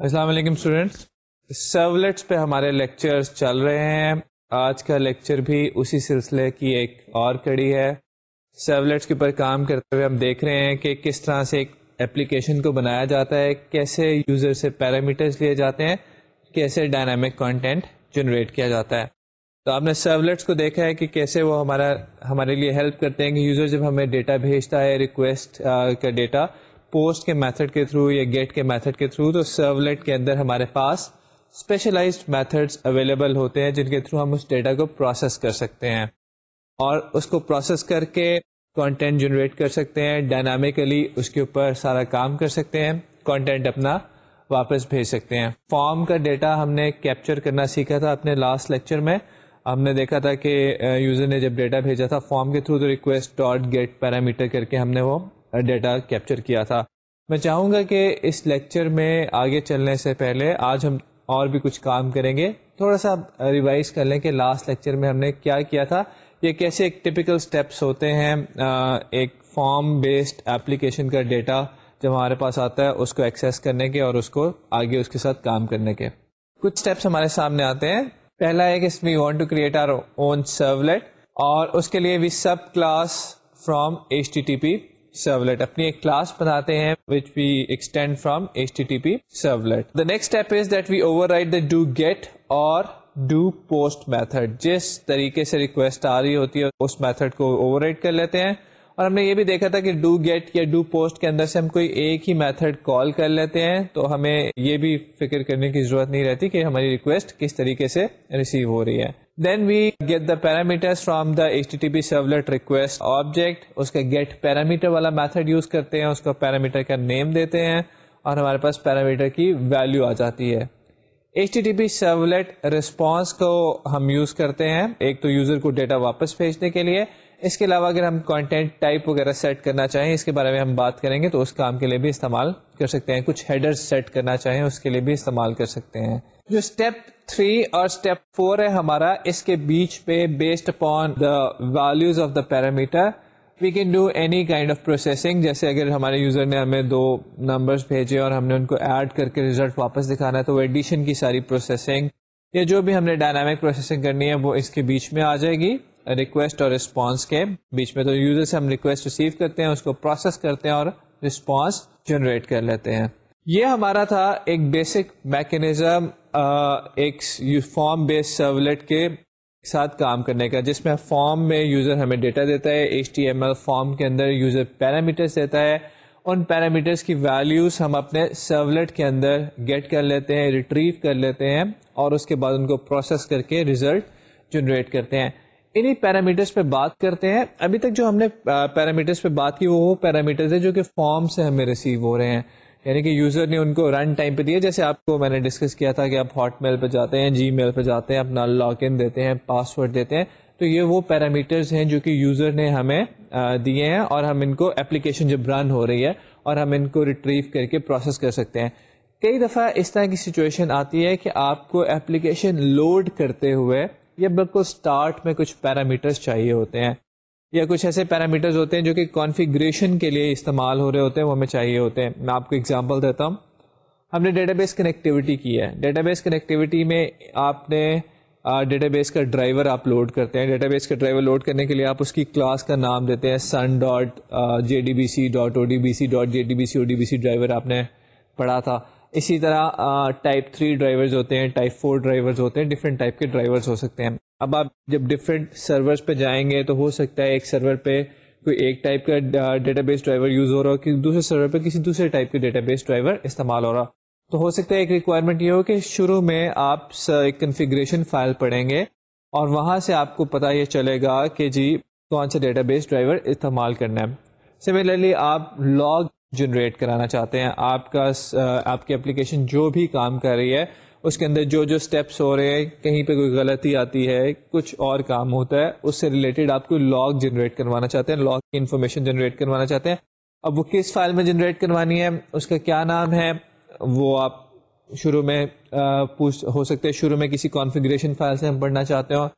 السلام علیکم اسٹوڈینٹس سرولیٹس پہ ہمارے لیکچرز چل رہے ہیں. آج کا لیکچر بھی اسی سلسلے کی ایک اور کڑی ہے. سرولیٹس کے اوپر کام کرتے ہوئے ہم دیکھ رہے ہیں کہ کس طرح سے ایک اپلیکیشن کو بنایا جاتا ہے. کیسے یوزر سے پیرامیٹرز لیے جاتے ہیں. کیسے ڈائنامک کانٹینٹ جنریٹ کیا جاتا ہے. تو آپ نے سرولیٹس کو دیکھا ہے کہ کیسے وہ ہمارا ہمارے لیے ہیلپ کرتے ہیں کہ یوزر جب ہمیں ڈیٹا بھیجتا ہے ریکویسٹ کا ڈیٹا پوسٹ کے میتھڈ کے تھرو یا گیٹ کے میتھڈ کے تھرو تو سرولیٹ کے اندر ہمارے پاس اسپیشلائزڈ میتھڈس اویلیبل ہوتے ہیں جن کے تھرو ہم اس ڈیٹا کو پروسیس کر سکتے ہیں اور اس کو پروسیس کر کے کانٹینٹ جنریٹ کر سکتے ہیں ڈائنامیکلی اس کے اوپر سارا کام کر سکتے ہیں کانٹینٹ اپنا واپس بھیج سکتے ہیں۔ فارم کا ڈیٹا ہم نے کیپچر کرنا سیکھا تھا اپنے لاسٹ لیکچر میں۔ ہم نے دیکھا تھا کہ uh, یوزر نے جب ڈیٹا بھیجا تھا فارم کے تھرو تو ریکویسٹ ڈاٹ گیٹ پیرامیٹر کر کے ہم نے وہ ڈیٹا کیپچر کیا تھا۔ میں چاہوں گا کہ اس لیکچر میں آگے چلنے سے پہلے آج ہم اور بھی کچھ کام کریں گے۔ تھوڑا سا ریوائز کر لیں کہ لاسٹ لیکچر میں ہم نے کیا کیا تھا۔ یہ کیسے ایک ٹپیکل اسٹیپس ہوتے ہیں ایک فارم بیسڈ ایپلیکیشن کا ڈیٹا جب ہمارے پاس آتا ہے، اس کو ایکسیس کرنے کے اور اس کو آگے اس کے ساتھ کام کرنے کے۔ کچھ اسٹیپس ہمارے سامنے آتے ہیں۔ پہلا ہے کہ we want to create our own servlet اور اس کے لیے we subclass from H T T P servlet اپنی ایک کلاس بناتے ہیں which we extend from H T T P servlet the next step is that we override the do get اور do post method جس طریقے سے request آ رہی ہوتی ہے، اس میتھڈ کو اوور رائٹ کر لیتے ہیں. اور ہم نے یہ بھی دیکھا تھا کہ ڈو گیٹ یا ڈو پوسٹ کے اندر سے ہم کوئی ایک ہی میتھڈ کال کر لیتے ہیں، تو ہمیں یہ بھی فکر کرنے کی ضرورت نہیں رہتی کہ ہماری ریکویسٹ کس طریقے سے ریسیو ہو رہی ہے۔ Then we get the parameter from the H T P servlet request object اس کا گیٹ پیرامیٹر والا میتھڈ یوز کرتے ہیں، اس کو پیرامیٹر کا نیم دیتے ہیں اور ہمارے پاس پیرامیٹر کی ویلو آ جاتی ہے۔ H T T P servlet response کو ہم یوز کرتے ہیں، ایک تو یوزر کو ڈیٹا واپس بھیجنے کے لیے اس کے علاوہ اگر ہم کانٹینٹ ٹائپ وغیرہ سیٹ کرنا چاہیں، اس کے بارے میں ہم بات کریں گے تو اس کام کے لیے بھی استعمال کر سکتے ہیں۔ کچھ ہیڈر سیٹ کرنا چاہیں، اس کے لیے بھی استعمال کر سکتے ہیں۔ جو اسٹیپ تھری اور اسٹیپ فور ہے ہمارا، اس کے بیچ پہ based upon the values of the parameter we can do any kind of processing جیسے اگر ہمارے یوزر نے ہمیں دو نمبرس بھیجے اور ہم نے ان کو ایڈ کر کے ریزلٹ واپس دکھانا ہے، تو وہ ایڈیشن کی ساری پروسیسنگ یا جو بھی ہم نے ڈائنامک پروسیسنگ کرنی ہے، وہ اس کے بیچ میں آ جائے گی۔ ریکویسٹ اور رسپانس کے بیچ میں تو یوزر سے ہم ریکویسٹ ریسیو کرتے ہیں، اس کو پروسیس کرتے ہیں اور رسپانس جنریٹ کر لیتے ہیں۔ یہ ہمارا تھا ایک بیسک میکنیزم ایک فارم بیس سرولیٹ کے ساتھ کام کرنے کا، جس میں فارم میں یوزر ہمیں ڈیٹا دیتا ہے H T M L form کے اندر یوزر پیرامیٹرس دیتا ہے۔ ان پیرامیٹرس کی ویلیوز ہم اپنے سرولیٹ کے اندر گیٹ کر لیتے ہیں ریٹریو کر لیتے ہیں اور اس کے بعد ان کو پروسیس کر کے ریزلٹ جنریٹ کرتے ہیں۔ انہیں پیرامیٹرس پہ بات کرتے ہیں۔ ابھی تک جو ہم نے پیرامیٹرس پہ بات کی وہ پیرامیٹرز ہیں جو کہ فارم سے ہمیں ریسیو ہو رہے ہیں۔ یعنی کہ یوزر نے ان کو رن ٹائم پہ دیا۔ جیسے آپ کو میں نے ڈسکس کیا تھا کہ آپ ہاٹ میل پہ جاتے ہیں جی میل پہ جاتے ہیں، اپنا لاگ ان دیتے ہیں پاس ورڈ دیتے ہیں۔ تو یہ وہ پیرامیٹرز ہیں جو کہ یوزر نے ہمیں دیے ہیں اور ہم ان کو اپلیکیشن جب رن ہو رہی ہے اور ہم ان کو ریٹریو کر کے پروسیس کر سکتے ہیں۔ کئی دفعہ اس طرح کی سچویشن آتی ہے کہ آپ کو اپلیکیشن لوڈ کرتے ہوئے یا بالکل اسٹارٹ میں کچھ پیرامیٹرز چاہیے ہوتے ہیں، یا کچھ ایسے پیرامیٹرز ہوتے ہیں جو کہ کانفیگریشن کے لیے استعمال ہو رہے ہوتے ہیں، وہ ہمیں چاہیے ہوتے ہیں۔ میں آپ کو اگزامپل دیتا ہوں۔ ہم نے ڈیٹا بیس کنیکٹیوٹی کی ہے۔ ڈیٹا بیس کنیکٹیوٹی میں آپ نے ڈیٹا بیس کا ڈرائیور آپ لوڈ کرتے ہیں۔ ڈیٹا بیس کا ڈرائیور لوڈ کرنے کے لیے آپ اس کی کلاس کا نام دیتے ہیں۔ Sun dot J D B C dot O D B C dot J D B C O D B C driver آپ نے پڑھا تھا۔ اسی طرح ٹائپ تھری ڈرائیورز ہوتے ہیں ٹائپ فور ڈرائیورز ہوتے ہیں ڈفرینٹ ٹائپ کے ڈرائیورز ہو سکتے ہیں۔ اب آپ جب ڈفرینٹ سرورس پہ جائیں گے تو ہو سکتا ہے ایک سرور پہ کوئی ایک ٹائپ کا ڈیٹا بیس ڈرائیور یوز ہو رہا ہو کہ دوسرے سرور پہ کسی دوسرے ٹائپ کے ڈیٹا بیس ڈرائیور استعمال ہو رہا تو ہو سکتا ہے ایک ریکوائرمنٹ یہ ہو کہ شروع میں آپ ایک کنفیگریشن فائل پڑھیں گے اور وہاں سے آپ کو پتا یہ چلے گا کہ جی کون سا ڈیٹا بیس ڈرائیور استعمال کرنا ہے۔ سملرلی آپ لاگ جنریٹ کرانا چاہتے ہیں۔ آپ کا آپ کی اپلیکیشن جو بھی کام کر رہی ہے، اس کے اندر جو جو اسٹیپس ہو رہے ہیں، کہیں پہ کوئی غلطی آتی ہے، کچھ اور کام ہوتا ہے، اس سے ریلیٹڈ آپ کو لاگ جنریٹ کروانا چاہتے ہیں لاگ کی انفارمیشن جنریٹ کروانا چاہتے ہیں۔ اب وہ کس فائل میں جنریٹ کروانی ہے، اس کا کیا نام ہے، وہ آپ شروع میں پوچھ ہو سکتے ہیں، شروع میں کسی کانفیگریشن فائل سے ہم پڑھنا چاہتے ہوں۔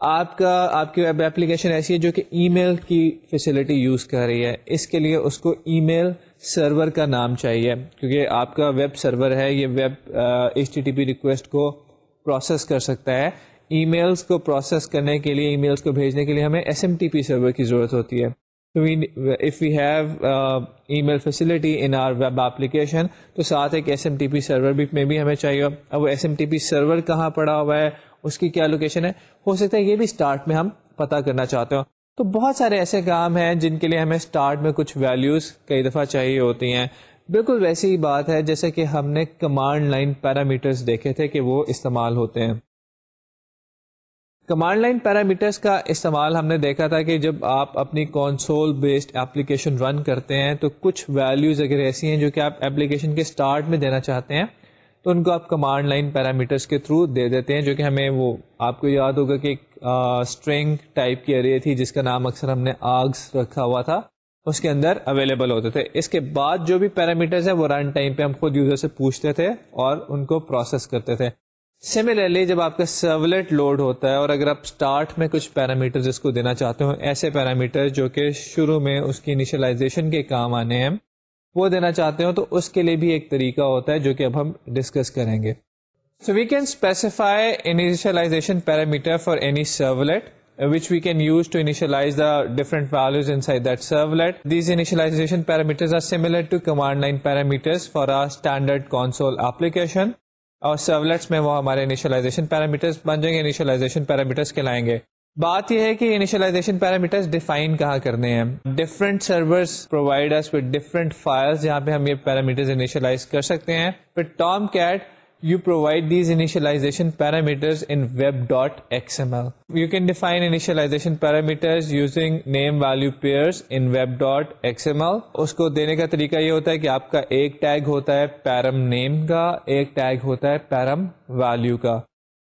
آپ کا، آپ کی ویب اپلیکیشن ایسی ہے جو کہ ای میل کی فیسلٹی یوز کر رہی ہے۔ اس کے لیے اس کو ای میل سرور کا نام چاہیے۔ کیونکہ آپ کا ویب سرور ہے، یہ web H T T P request کو پروسیس کر سکتا ہے۔ ای میلس کو پروسیس کرنے کے لیے ای میلس کو بھیجنے کے لیے ہمیں S M T P server کی ضرورت ہوتی ہے۔ If we have email facility in our web application تو ساتھ ایک S M T P server بھی میں بھی ہمیں چاہیے۔ اب وہ S M T P server کہاں پڑا ہوا ہے؟ اس کی کیا لوکیشن ہے؟ ہو سکتا ہے یہ بھی اسٹارٹ میں ہم پتا کرنا چاہتے ہو تو بہت سارے ایسے کام ہیں جن کے لیے ہمیں اسٹارٹ میں کچھ ویلیوز کئی دفعہ چاہیے ہوتی ہیں۔ بالکل ویسی ہی بات ہے جیسے کہ ہم نے کمانڈ لائن پیرامیٹرز دیکھے تھے کہ وہ استعمال ہوتے ہیں۔ کمانڈ لائن پیرامیٹرس کا استعمال ہم نے دیکھا تھا کہ جب آپ اپنی کونسول بیسڈ ایپلیکیشن رن کرتے ہیں تو کچھ ویلیوز اگر ایسی ہیں جو کہ آپ ایپلیکیشن کے اسٹارٹ میں دینا چاہتے ہیں تو ان کو آپ کمانڈ لائن پیرامیٹرس کے تھرو دے دیتے ہیں، جو کہ ہمیں وہ، آپ کو یاد ہوگا کہ ایک اسٹرنگ ٹائپ کی ارے تھی، جس کا نام اکثر ہم نے آگس رکھا ہوا تھا، اس کے اندر اویلیبل ہوتے تھے۔ اس کے بعد جو بھی پیرامیٹرز ہیں، وہ رن ٹائم پہ ہم خود یوزر سے پوچھتے تھے اور ان کو پروسیس کرتے تھے۔ سملرلی جب آپ کا سرولیٹ لوڈ ہوتا ہے اور اگر آپ اسٹارٹ میں کچھ پیرامیٹر اس کو دینا چاہتے ہو، ایسے پیرامیٹر جو کہ شروع میں اس کی انیشلائزیشن کے کام آنے ہیں وہ دینا چاہتے ہو تو اس کے لیے بھی ایک طریقہ ہوتا ہے جو کہ اب ہم ڈسکس کریں گے so we can specify initialization parameter for any servlet which we can use to initialize the different values inside that servlet. These initialization parameters are similar to command line parameters for our standard console application. اور servlets میں وہ ہمارے initialisation parameters بن جائیں گے initialisation parameters کے لائیں گے بات یہ ہے کہ انیشلائزیشن پیرامیٹرس ڈیفائن کہاں کرنے ہیں different servers providers with different files جہاں پہ ہم یہ پیرامیٹرز انیشلائز کر سکتے ہیں پھر Tomcat you provide these initialization parameters in web.xml. You can define initialization parameters using name value pairs in web.xml. اس کو دینے کا طریقہ یہ ہوتا ہے کہ آپ کا ایک ٹیگ ہوتا ہے پیرم نیم کا ایک ٹیگ ہوتا ہے پیرم ویلو کا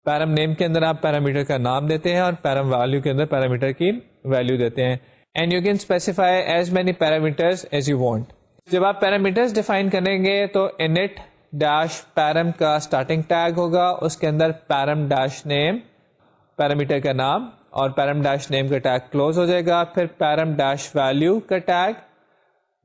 پیرم نیم کے اندر آپ پیرامیٹر کا نام دیتے ہیں اور پیرم ویلو کے اندر پیرامیٹر کی ویلو دیتے ہیں. And you can specify as many parameter as you want جب آپ پیرامیٹر ڈیفائن کریں گے تو انٹ ڈیش پیرم کا اسٹارٹنگ ٹیگ ہوگا. اس کے اندر پیرم ڈیش نیم پیرامیٹر کا نام اور پیرم ڈیش نیم کا ٹیگ کلوز ہو جائے گا. پھر پیرم ڈیش ویلو کا ٹیگ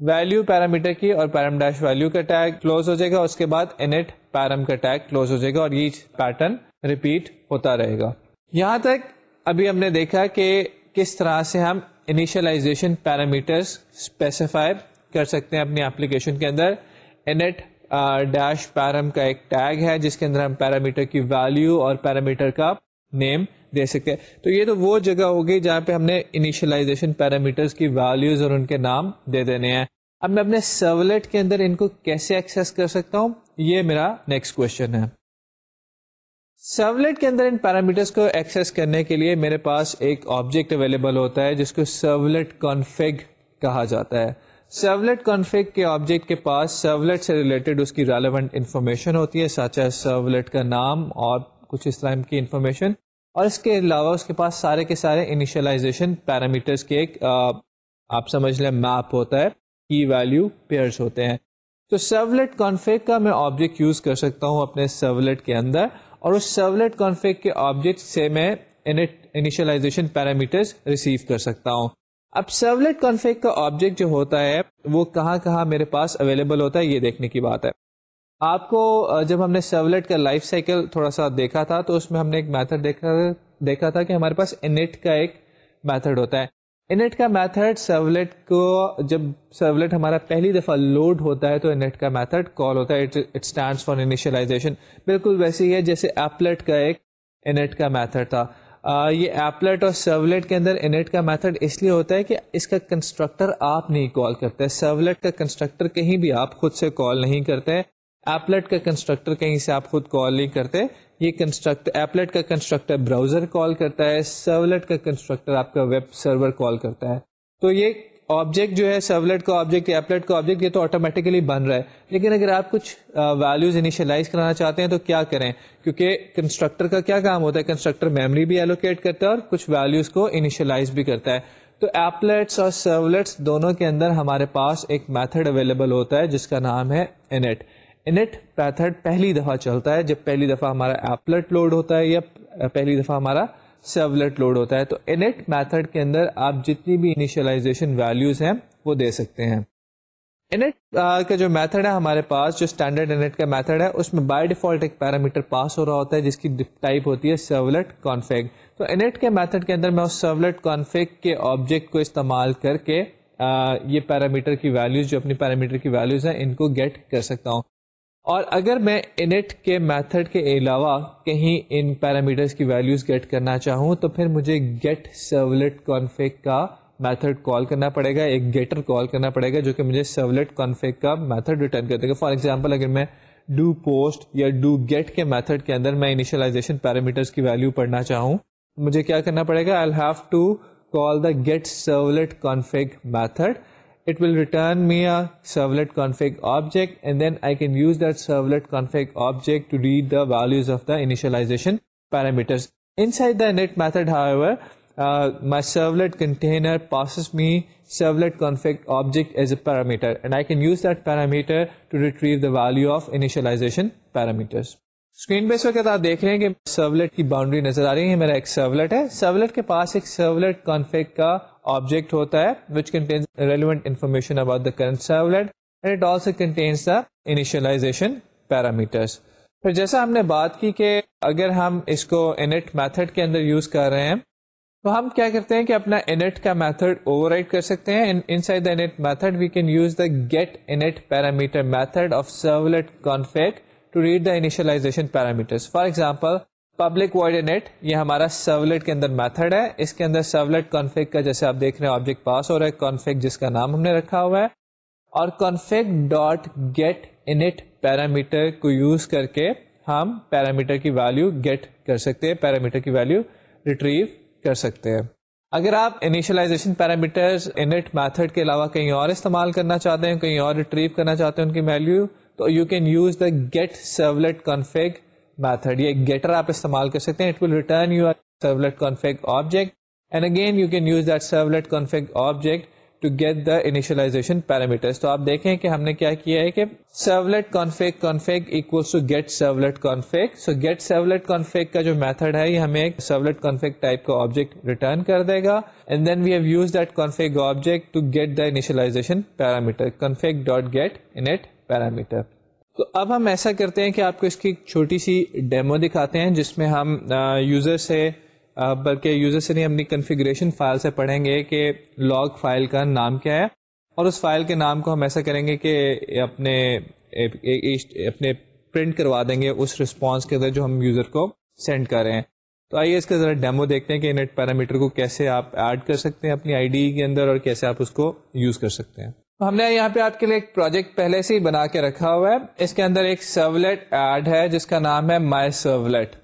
ویلو پیرامیٹر کی اور پیرم ڈیش ویلو کا ٹیگ کلوز ہو جائے گا، اس کے بعد انٹ پیرم کا ٹیگ کلوز ہو جائے گا اور یہ پیٹرن ریپیٹ ہوتا رہے گا۔ یہاں تک ابھی ہم نے دیکھا کہ کس طرح سے ہم انیشلائزیشن پیرامیٹرس اسپیسیفائی کر سکتے ہیں اپنی اپلیکیشن کے اندر۔ انٹ ڈیش پیرم کا ایک ٹیگ ہے، جس کے اندر ہم پیرامیٹر کی ویلو اور پیرامیٹر کا نیم دے سکتے تو یہ تو وہ جگہ ہوگی جہاں پہ ہم نے انیشلائزیشن پیرامیٹر کی ویلوز اور ان کے نام دے دینے ہیں۔ اب میں اپنے سرولیٹ کے اندر ان کو کیسے ایکسس کر سکتا ہوں؟ یہ میرا نیکسٹ کوشچن ہے۔ سرولیٹ کے اندر ان پیرامیٹرس کو ایکسس کرنے کے لیے میرے پاس ایک آبجیکٹ اویلیبل ہوتا ہے جس کو سرولیٹ کانفیگ کہا جاتا ہے۔ سرولیٹ کانفک کے آبجیکٹ کے پاس سرولیٹ سے ریلیٹڈ اس کی ریلیونٹ انفارمیشن ہوتی ہے سچ ہے سرولیٹ کا نام اور کچھ اس طرح کی انفارمیشن اور اس کے علاوہ اس کے پاس سارے کے سارے انیشلائزیشن پیرامیٹرس کے ایک آپ سمجھ لیں میپ ہوتا ہے کی ویلو پیئرس ہوتے ہیں۔ تو سرولیٹ کانفیک کا میں آبجیکٹ یوز کر سکتا ہوں اپنے سرولیٹ کے اندر۔ اور اس سرولیٹ کانفیک کے آبجیکٹ سے میں انیشلائزیشن پیرامیٹرس ریسیو کر سکتا ہوں۔ اب سرولیٹ کانفیک کا آبجیکٹ جو ہوتا ہے، وہ کہاں کہاں میرے پاس اویلیبل ہوتا ہے، یہ دیکھنے کی بات ہے۔ آپ کو جب ہم نے سرولیٹ کا لائف سائیکل تھوڑا سا دیکھا تھا، تو اس میں ہم نے ایک میتھڈ دیکھا دیکھا تھا کہ ہمارے پاس انٹ کا ایک میتھڈ ہوتا ہے۔ انٹ کا میتھڈ سرولیٹ کو، جب سرولیٹ ہمارا پہلی دفعہ لوڈ ہوتا ہے، تو انٹ کا میتھڈ کال ہوتا ہے۔ It stands for initialization. بالکل ویسے ہی ہے جیسے ایپلیٹ کا ایک انٹ کا میتھڈ تھا۔ یہ ایپلیٹ اور سرولیٹ کے اندر انٹ کا میتھڈ اس لیے ہوتا ہے کہ اس کا کنسٹرکٹر آپ نہیں کال کرتے۔ سرولیٹ کا کنسٹرکٹر کہیں بھی آپ خود سے کال نہیں کرتے۔ ایپلیٹ کا کنسٹرکٹر کہیں سے آپ خود کال نہیں کرتے۔ یہ کنسٹرکٹر ایپلیٹ کا کنسٹرکٹر براؤزر کال کرتا ہے۔ سرولیٹ کا کنسٹرکٹر آپ کا ویب سرور کال کرتا ہے۔ تو یہ آبجیکٹ جو ہے سرولیٹ کا آبجیکٹ ایپلیٹ کا آبجیکٹ یہ تو آٹومیٹکلی بن رہا ہے۔ لیکن اگر آپ کچھ ویلوز انیشلائز کرانا چاہتے ہیں تو کیا کریں؟ کیونکہ کنسٹرکٹر کا کیا کام ہوتا ہے؟ کنسٹرکٹر میموری بھی ایلوکیٹ کرتا ہے اور کچھ ویلوز کو انیشلائز بھی کرتا ہے۔ تو ایپلیٹس اور سرولیٹس دونوں کے اندر ہمارے پاس ایک میتھڈ اویلیبل ہوتا ہے جس کا نام ہے انٹ انٹ میتھڈ پہلی دفعہ چلتا ہے، جب پہلی دفعہ ہمارا ایپلیٹ لوڈ ہوتا ہے یا پہلی دفعہ ہمارا سرولیٹ لوڈ ہوتا ہے، تو انٹ میتھڈ کے اندر آپ جتنی بھی انیشلائزیشن ویلوز ہیں، وہ دے سکتے ہیں۔ انٹ کا جو میتھڈ ہے ہمارے پاس، جو اسٹینڈرڈ انٹ کا میتھڈ ہے، اس میں بائی ڈیفالٹ ایک پیرامیٹر پاس ہو رہا ہوتا ہے، جس کی ٹائپ ہوتی ہے سرولیٹ کانفیگ تو انٹ کے میتھڈ کے اندر میں اس سرولیٹ کانفیگ کے آبجیکٹ کو استعمال کر کے یہ پیرامیٹر کی ویلوز جو اپنی پیرامیٹر کی ویلوز ہیں، ان کو گیٹ کر سکتا ہوں۔ اور اگر میں انٹ کے میتھڈ کے علاوہ کہیں ان پیرامیٹرز کی ویلوز گیٹ کرنا چاہوں تو پھر مجھے گیٹ سرولیٹ کانفیگ کا میتھڈ کال کرنا پڑے گا، ایک گیٹر کال کرنا پڑے گا جو کہ مجھے سرولیٹ کانفیگ کا میتھڈ ریٹرن کر دے گا۔ فار ایگزامپل اگر میں ڈو پوسٹ یا ڈو گیٹ کے میتھڈ کے اندر میں انیشلائزیشن پیرامیٹرز کی ویلو پڑھنا چاہوں، مجھے کیا کرنا پڑے گا؟ I have to call the get servlet config method it will return me a servlet config object and then I can use that servlet config object to read the values of the initialization parameters. Inside the init method, however, uh, my servlet container passes me servlet config object as a parameter and I can use that parameter to retrieve the value of initialization parameters. Screen پہ اس وقت آپ دیکھ رہے ہیں کہ servlet کی boundary نظر آ رہی ہے میرا ایک سرولیٹ ہے سرولیٹ کے پاس ایک سرولیٹ کانفیک کا آبجیکٹ ہوتا ہے which contains relevant information about the current servlet and it also contains the initialization parameters پھر جیسا ہم نے بات کی کہ اگر ہم اس کو انٹ میتھڈ کے اندر یوز کر رہے ہیں، تو ہم کیا کرتے ہیں کہ اپنا انٹ کا میتھڈ اوور رائڈ کر سکتے ہیں inside the init method we can use the get init parameter method of servlet config to read the initialization parameter for example public void یہ ہمارا سرولیٹ کے اندر میتھڈ ہے۔ اس کے اندر سرولیٹ کانفیک کا جیسے آپ دیکھ رہے ہیں آبجیکٹ پاس ہو رہا ہے کانفیک جس کا نام ہم نے رکھا ہوا ہے۔ اور config dot get init parameter کو یوز کر کے ہم پیرامیٹر کی ویلو گیٹ کر سکتے ہیں پیرامیٹر کی ویلو ریٹریو کر سکتے ہیں۔ اگر آپ انیشلائزیشن پیرامیٹر انٹ میتھڈ کے علاوہ کہیں اور استعمال کرنا چاہتے ہیں، کہیں اور ریٹریو کرنا چاہتے ہیں ان کی ویلو تو you can use the get servlet config method یہ گیٹر آپ استعمال کر سکتے ہیں. It will return your servlet config object and again you can use that servlet config object to get the initialization parameter تو آپ دیکھیں کہ ہم نے کیا کیا ہے کہ servlet config config equals to get servlet config so get servlet config کا جو میتھڈ ہے، یہ ہمیں ایک سرولیٹ کانفیگ ٹائپ کا آبجیکٹ ریٹرن کر دے گا. And then we have use that config object to get the initialization parameter config dot get init parameter تو اب ہم ایسا کرتے ہیں کہ آپ کو اس کی چھوٹی سی ڈیمو دکھاتے ہیں، جس میں ہم یوزر سے بلکہ یوزر سے نہیں اپنی کنفیگریشن فائل سے پڑھیں گے کہ لاگ فائل کا نام کیا ہے۔ اور اس فائل کے نام کو ہم ایسا کریں گے کہ اپنے اپنے پرنٹ کروا دیں گے اس رسپانس کے اندر جو ہم یوزر کو سینڈ کر رہے ہیں۔ تو آئیے اس کا ذرا ڈیمو دیکھتے ہیں کہ نیٹ پیرامیٹر کو کیسے آپ ایڈ کر سکتے ہیں اپنی آئی ڈی کے اندر اور کیسے آپ اس کو یوز کر سکتے ہیں۔ ہم نے یہاں پہ آپ کے لیے ایک پروجیکٹ پہلے سے ہی بنا کے رکھا ہوا ہے۔ اس کے اندر ایک سرولیٹ ایڈ ہے، جس کا نام ہے مائی سرولیٹ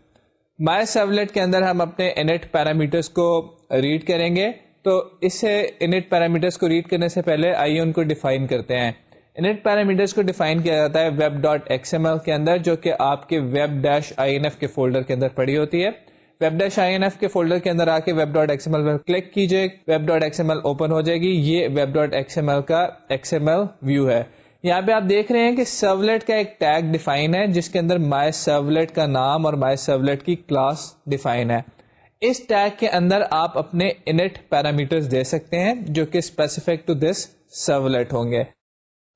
مائی سرولیٹ کے اندر ہم اپنے انٹ پیرامیٹرس کو ریڈ کریں گے۔ تو اس سے انٹ پیرامیٹرس کو ریڈ کرنے سے پہلے آئیے ان کو ڈیفائن کرتے ہیں۔ انٹ پیرامیٹرس کو ڈیفائن کیا جاتا ہے web dot X M L کے اندر، جو کہ آپ کے web dash I N F کے فولڈر کے اندر پڑی ہوتی ہے۔ Web dash I N F کے فولڈر کے اندر آ کے web dot X M L پر کلک کیجیے web dot X M L open ہو جائے گی۔ یہ web dot X M L کا ایکس ایم ایل ویو ہے۔ یہاں پہ آپ دیکھ رہے ہیں کہ سرولیٹ کا ایک ٹیگ ڈیفائن ہے، جس کے اندر مائی سرولیٹ کا نام اور مائی سرولیٹ کی کلاس ڈیفائن ہے۔ اس ٹیگ کے اندر آپ اپنے انٹ پیرامیٹر دے سکتے ہیں، جو کہ اسپیسیفک ٹو دس سرولیٹ ہوں گے۔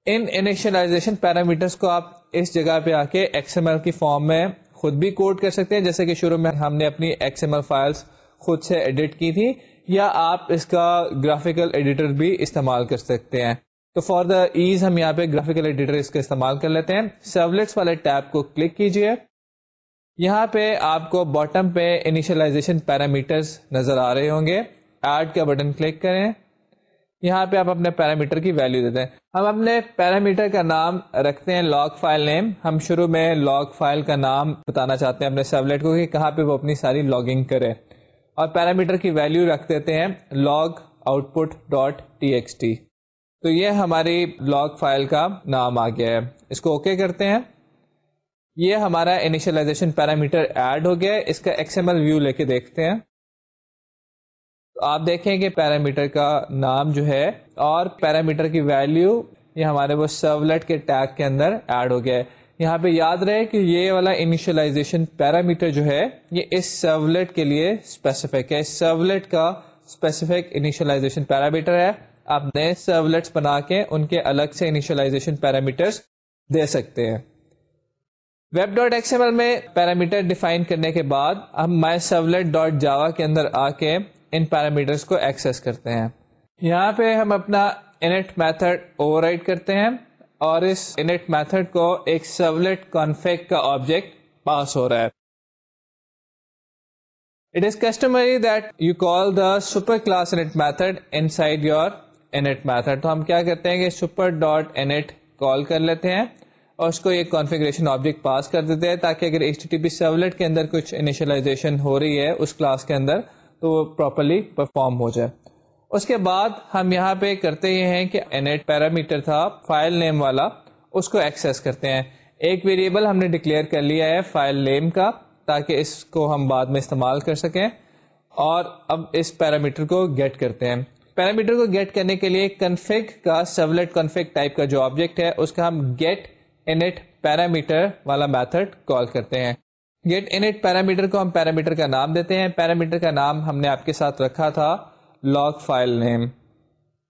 ان انیشلائزیشن پیرامیٹرس کو آپ اس جگہ پہ آ کے ایکس ایم ایل کی فارم میں خود بھی کوڈ کر سکتے ہیں، جیسے کہ شروع میں ہم نے اپنی ایکس ایم ایل فائلس خود سے ایڈٹ کی تھی، یا آپ اس کا گرافیکل ایڈیٹر بھی استعمال کر سکتے ہیں۔ تو فار دا ایز ہم یہاں پہ گرافیکل ایڈیٹر اس کا استعمال کر لیتے ہیں۔ سرولیٹس والے ٹیب کو کلک کیجیے۔ یہاں پہ آپ کو باٹم پہ انیشلائزیشن پیرامیٹرز نظر آ رہے ہوں گے۔ ایڈ کا بٹن کلک کریں۔ یہاں پہ آپ اپنے پیرامیٹر کی ویلو دیتے ہیں۔ ہم اپنے پیرامیٹر کا نام رکھتے ہیں لاگ فائل نیم ہم شروع میں لاگ فائل کا نام بتانا چاہتے ہیں اپنے سیبلیٹ کو کہ کہاں پہ وہ اپنی ساری لاگنگ کرے۔ اور پیرامیٹر کی ویلو رکھ دیتے ہیں log output dot T X T تو یہ ہماری لاگ فائل کا نام آ گیا ہے۔ اس کو اوکے okay کرتے ہیں۔ یہ ہمارا انیشلائزیشن پیرامیٹر ایڈ ہو گیا ہے۔ اس کا ایکس ایم ایل ویو لے کے دیکھتے ہیں۔ آپ دیکھیں کہ پیرامیٹر کا نام جو ہے اور پیرامیٹر کی ویلیو یہ ہمارے وہ سرولیٹ کے ٹیگ کے اندر ایڈ ہو گیا ہے۔ یہاں پہ یاد رہے کہ یہ والا انیشلائزیشن پیرامیٹر جو ہے یہ اس سرولیٹ کے لیے اسپیسیفک ہے۔ سرولیٹ کا اسپیسیفک انیشلائزیشن پیرامیٹر ہے۔ آپ نئے سرولیٹس بنا کے ان کے الگ سے انیشلائزیشن پیرامیٹرس دے سکتے ہیں۔ Web dot X M L میں پیرامیٹر ڈیفائن کرنے کے بعد ہم مائی سرولیٹ ڈاٹ جاوا کے اندر آ کے ان پیرامیٹرس کو ایکسیس کرتے ہیں۔ یہاں پہ ہم اپنا انٹ میتھڈ اوور کرتے ہیں اور اس انٹ میتھڈ کو ایک سرولیٹ کانفیک کا آبجیکٹ پاس ہو رہا ہے۔ It is customary that you call the super class init method inside your init method تو ہم کیا کرتے ہیں کہ سپر ڈاٹ انٹ کال کر لیتے ہیں اور اس کو ایک کانفیگریشن آبجیکٹ پاس کر دیتے ہیں تاکہ اگر ایچ ٹی پی سرولیٹ کے اندر کچھ انیشلائزیشن ہو رہی ہے اس کلاس کے اندر تو وہ پراپرلی پرفارم ہو جائے۔ اس کے بعد ہم یہاں پہ کرتے یہ ہیں کہ انیٹ پیرامیٹر تھا فائل نیم والا، اس کو ایکسیس کرتے ہیں۔ ایک ویریبل ہم نے ڈکلیئر کر لیا ہے فائل نیم کا، تاکہ اس کو ہم بعد میں استعمال کر سکیں۔ اور اب اس پیرامیٹر کو گیٹ کرتے ہیں۔ پیرامیٹر کو گیٹ کرنے کے لیے کنفیگ کا سیولیٹ کنفیگ ٹائپ کا جو آبجیکٹ ہے، اس کا ہم گیٹ انٹ پیرامیٹر والا میتھڈ کال کرتے ہیں۔ گیٹ انٹ پیرامیٹر کو ہم پیرامیٹر کا نام دیتے ہیں پیرامیٹر کا نام ہم نے آپ کے ساتھ رکھا تھا لاگ فائل نیم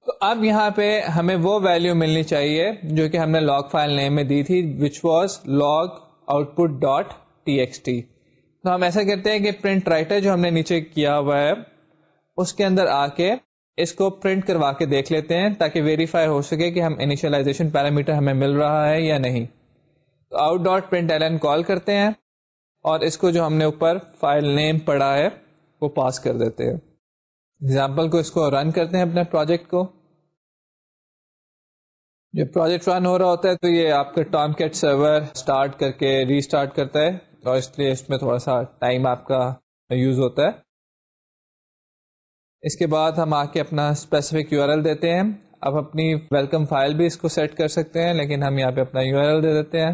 تو اب یہاں پہ ہمیں وہ ویلو ملنی چاہیے جو کہ ہم نے لاگ فائل نیم میں دی تھی which was log output dot T X T تو ہم ایسا کرتے ہیں کہ پرنٹ رائٹر جو ہم نے نیچے کیا ہوا ہے اس کے اندر آ کے اس کو پرنٹ کروا کے دیکھ لیتے ہیں تاکہ ویریفائی ہو سکے کہ ہم انیشلائزیشن پیرامیٹر ہمیں مل رہا ہے یا نہیں تو out dot print L call کرتے ہیں اور اس کو جو ہم نے اوپر فائل نیم پڑھا ہے، وہ پاس کر دیتے ہیں۔ ایگزامپل کو اس کو رن کرتے ہیں اپنے پروجیکٹ کو۔ جب پروجیکٹ رن ہو رہا ہوتا ہے تو یہ آپ کا ٹام کیٹ سرور اسٹارٹ کر کے ری اسٹارٹ کرتا ہے اور اس لیے اس میں تھوڑا سا ٹائم آپ کا یوز ہوتا ہے۔ اس کے بعد ہم آ کے اپنا اسپیسیفک یو آر ایل دیتے ہیں۔ اب اپنی ویلکم فائل بھی اس کو سیٹ کر سکتے ہیں، لیکن ہم یہاں پہ اپنا یو آر ایل دے دیتے ہیں۔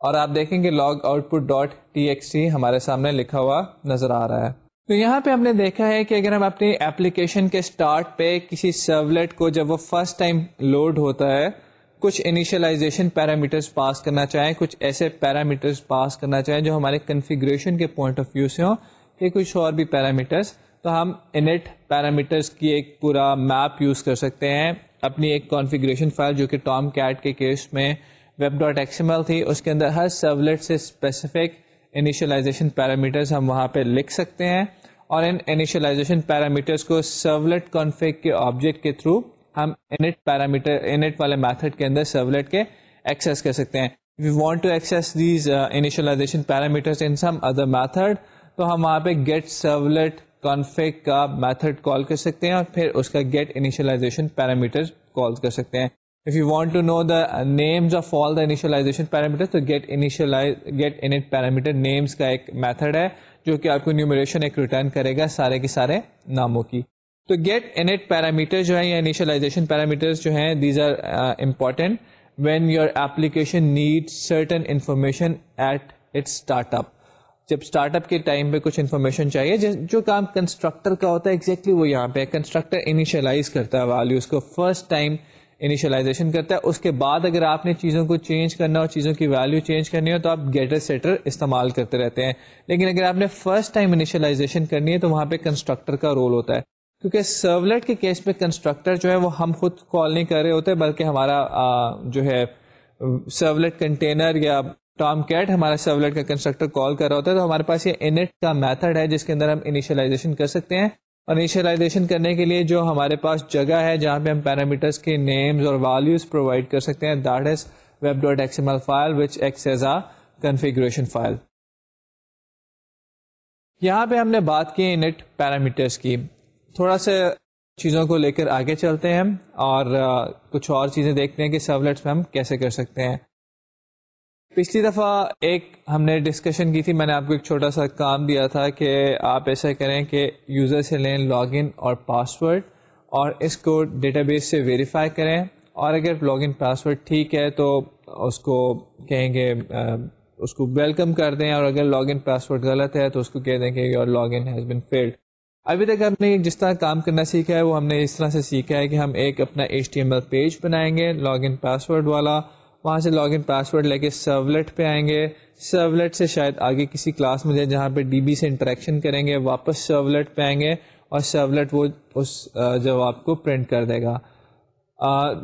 اور آپ دیکھیں گے log output dot T X T ہمارے سامنے لکھا ہوا نظر آ رہا ہے۔ تو یہاں پہ ہم نے دیکھا ہے کہ اگر ہم اپنی ایپلیکیشن کے اسٹارٹ پہ کسی سرولیٹ کو جب وہ فرسٹ ٹائم لوڈ ہوتا ہے، کچھ انیشلائزیشن پیرامیٹرز پاس کرنا چاہیں، کچھ ایسے پیرامیٹرز پاس کرنا چاہیں جو ہمارے کنفیگریشن کے پوائنٹ آف ویو سے ہوں، یا کچھ اور بھی پیرامیٹرز تو ہم انٹ پیرامیٹرس کی ایک پورا میپ یوز کر سکتے ہیں۔ اپنی ایک کانفیگریشن فائل جو کہ ٹام کیٹ کے کیس میں web dot X M L تھی اس کے اندر ہر سرولیٹ سے اسپیسیفک انیشلائزیشن پیرامیٹرس ہم وہاں پہ لکھ سکتے ہیں اور ان انیشلائزیشن پیرامیٹرس کو سرولیٹ کانفیگ کے آبجیکٹ کے تھرو ہم انٹ پیرامیٹر انٹ والے میتھڈ کے اندر سرولیٹ کے ایکسیس کر سکتے ہیں we want to access these initialization parameters in some other method تو ہم وہاں پہ گیٹ سرولیٹ کانفیک کا میتھڈ کال کر سکتے ہیں اور پھر اس کا گیٹ انیشلائزیشن پیرامیٹر کال کر سکتے ہیں if you want to know the names of all the initialization parameter تو get get init parameter names کا ایک میتھڈ ہے جو کہ آپ کو نیومریشن ایک ریٹرن کرے گا سارے کے سارے ناموں کی تو گیٹ انٹ پیرامیٹر جو ہے یا انیشلائزیشن پیرامیٹر جو ہیں these are important when your application need certain information at it start up جب اسٹارٹ اپ کے ٹائم پہ کچھ انفارمیشن چاہیے جو کام کنسٹرکٹر کا ہوتا ہے ایگزیکٹلی وہ یہاں پہ کنسٹرکٹر انیشلائز کرتا ہے ویلو کو فرسٹ ٹائم انیشلائزیشن کرتا ہے، اس کے بعد اگر آپ نے چیزوں کو چینج کرنا اور چیزوں کی ویلو چینج کرنی ہو تو آپ گیٹر سیٹر استعمال کرتے رہتے ہیں۔ لیکن اگر آپ نے فرسٹ ٹائم انیشلائزیشن کرنی ہے تو وہاں پہ کنسٹرکٹر کا رول ہوتا ہے۔ کیونکہ سرولیٹ کے کیس میں کنسٹرکٹر جو ہے وہ ہم خود کال نہیں کر رہے ہوتے، بلکہ ہمارا جو ہے سرولیٹ کنٹینر یا ٹام کیٹ ہمارا سرولیٹ کا کنسٹرکٹر کال کر رہا ہوتا ہے۔ تو ہمارے پاس یہ انٹ کا میتھڈ ہے جس کے اندر ہم انیشلائزیشن کر سکتے ہیں۔ انیشلائزیشن کرنے کے لیے جو ہمارے پاس جگہ ہے جہاں پہ ہم پیرامیٹرس کے نیمز اور ویلیوز پرووائڈ کر سکتے ہیں that is web dot X M L file which acts as a configuration file یہاں پہ ہم نے بات کی انٹ پیرامیٹرس کی۔ تھوڑا سا چیزوں کو لے کر آگے چلتے ہیں اور کچھ اور چیزیں دیکھتے ہیں کہ سرولیٹس میں ہم کیسے کر سکتے ہیں۔ پچھلی دفعہ ایک ہم نے ڈسکشن کی تھی، میں نے آپ کو ایک چھوٹا سا کام دیا تھا کہ آپ ایسا کریں کہ یوزر سے لیں لاگ ان اور پاسورڈ اور اس کو ڈیٹا بیس سے ویریفائی کریں اور اگر لاگ ان پاسورڈ ٹھیک ہے تو اس کو کہیں گے اس کو ویلکم کر دیں اور اگر لاگ ان پاسورڈ غلط ہے تو اس کو کہہ دیں کہ your login has been failed ابھی تک ہم نے جس طرح کام کرنا سیکھا ہے، وہ ہم نے اس طرح سے سیکھا ہے کہ ہم ایک اپنا H T M L page بنائیں گے لاگ ان پاسورڈ والا وہاں سے لاگ ان پاسورڈ لے کے سرولیٹ پہ آئیں گے۔ سرولیٹ سے شاید آگے کسی کلاس میں جائیں جہاں پہ ڈی بی سے انٹریکشن کریں گے، واپس سرولیٹ پہ آئیں گے اور سرولیٹ وہ اس جواب کو پرنٹ کر دے گا۔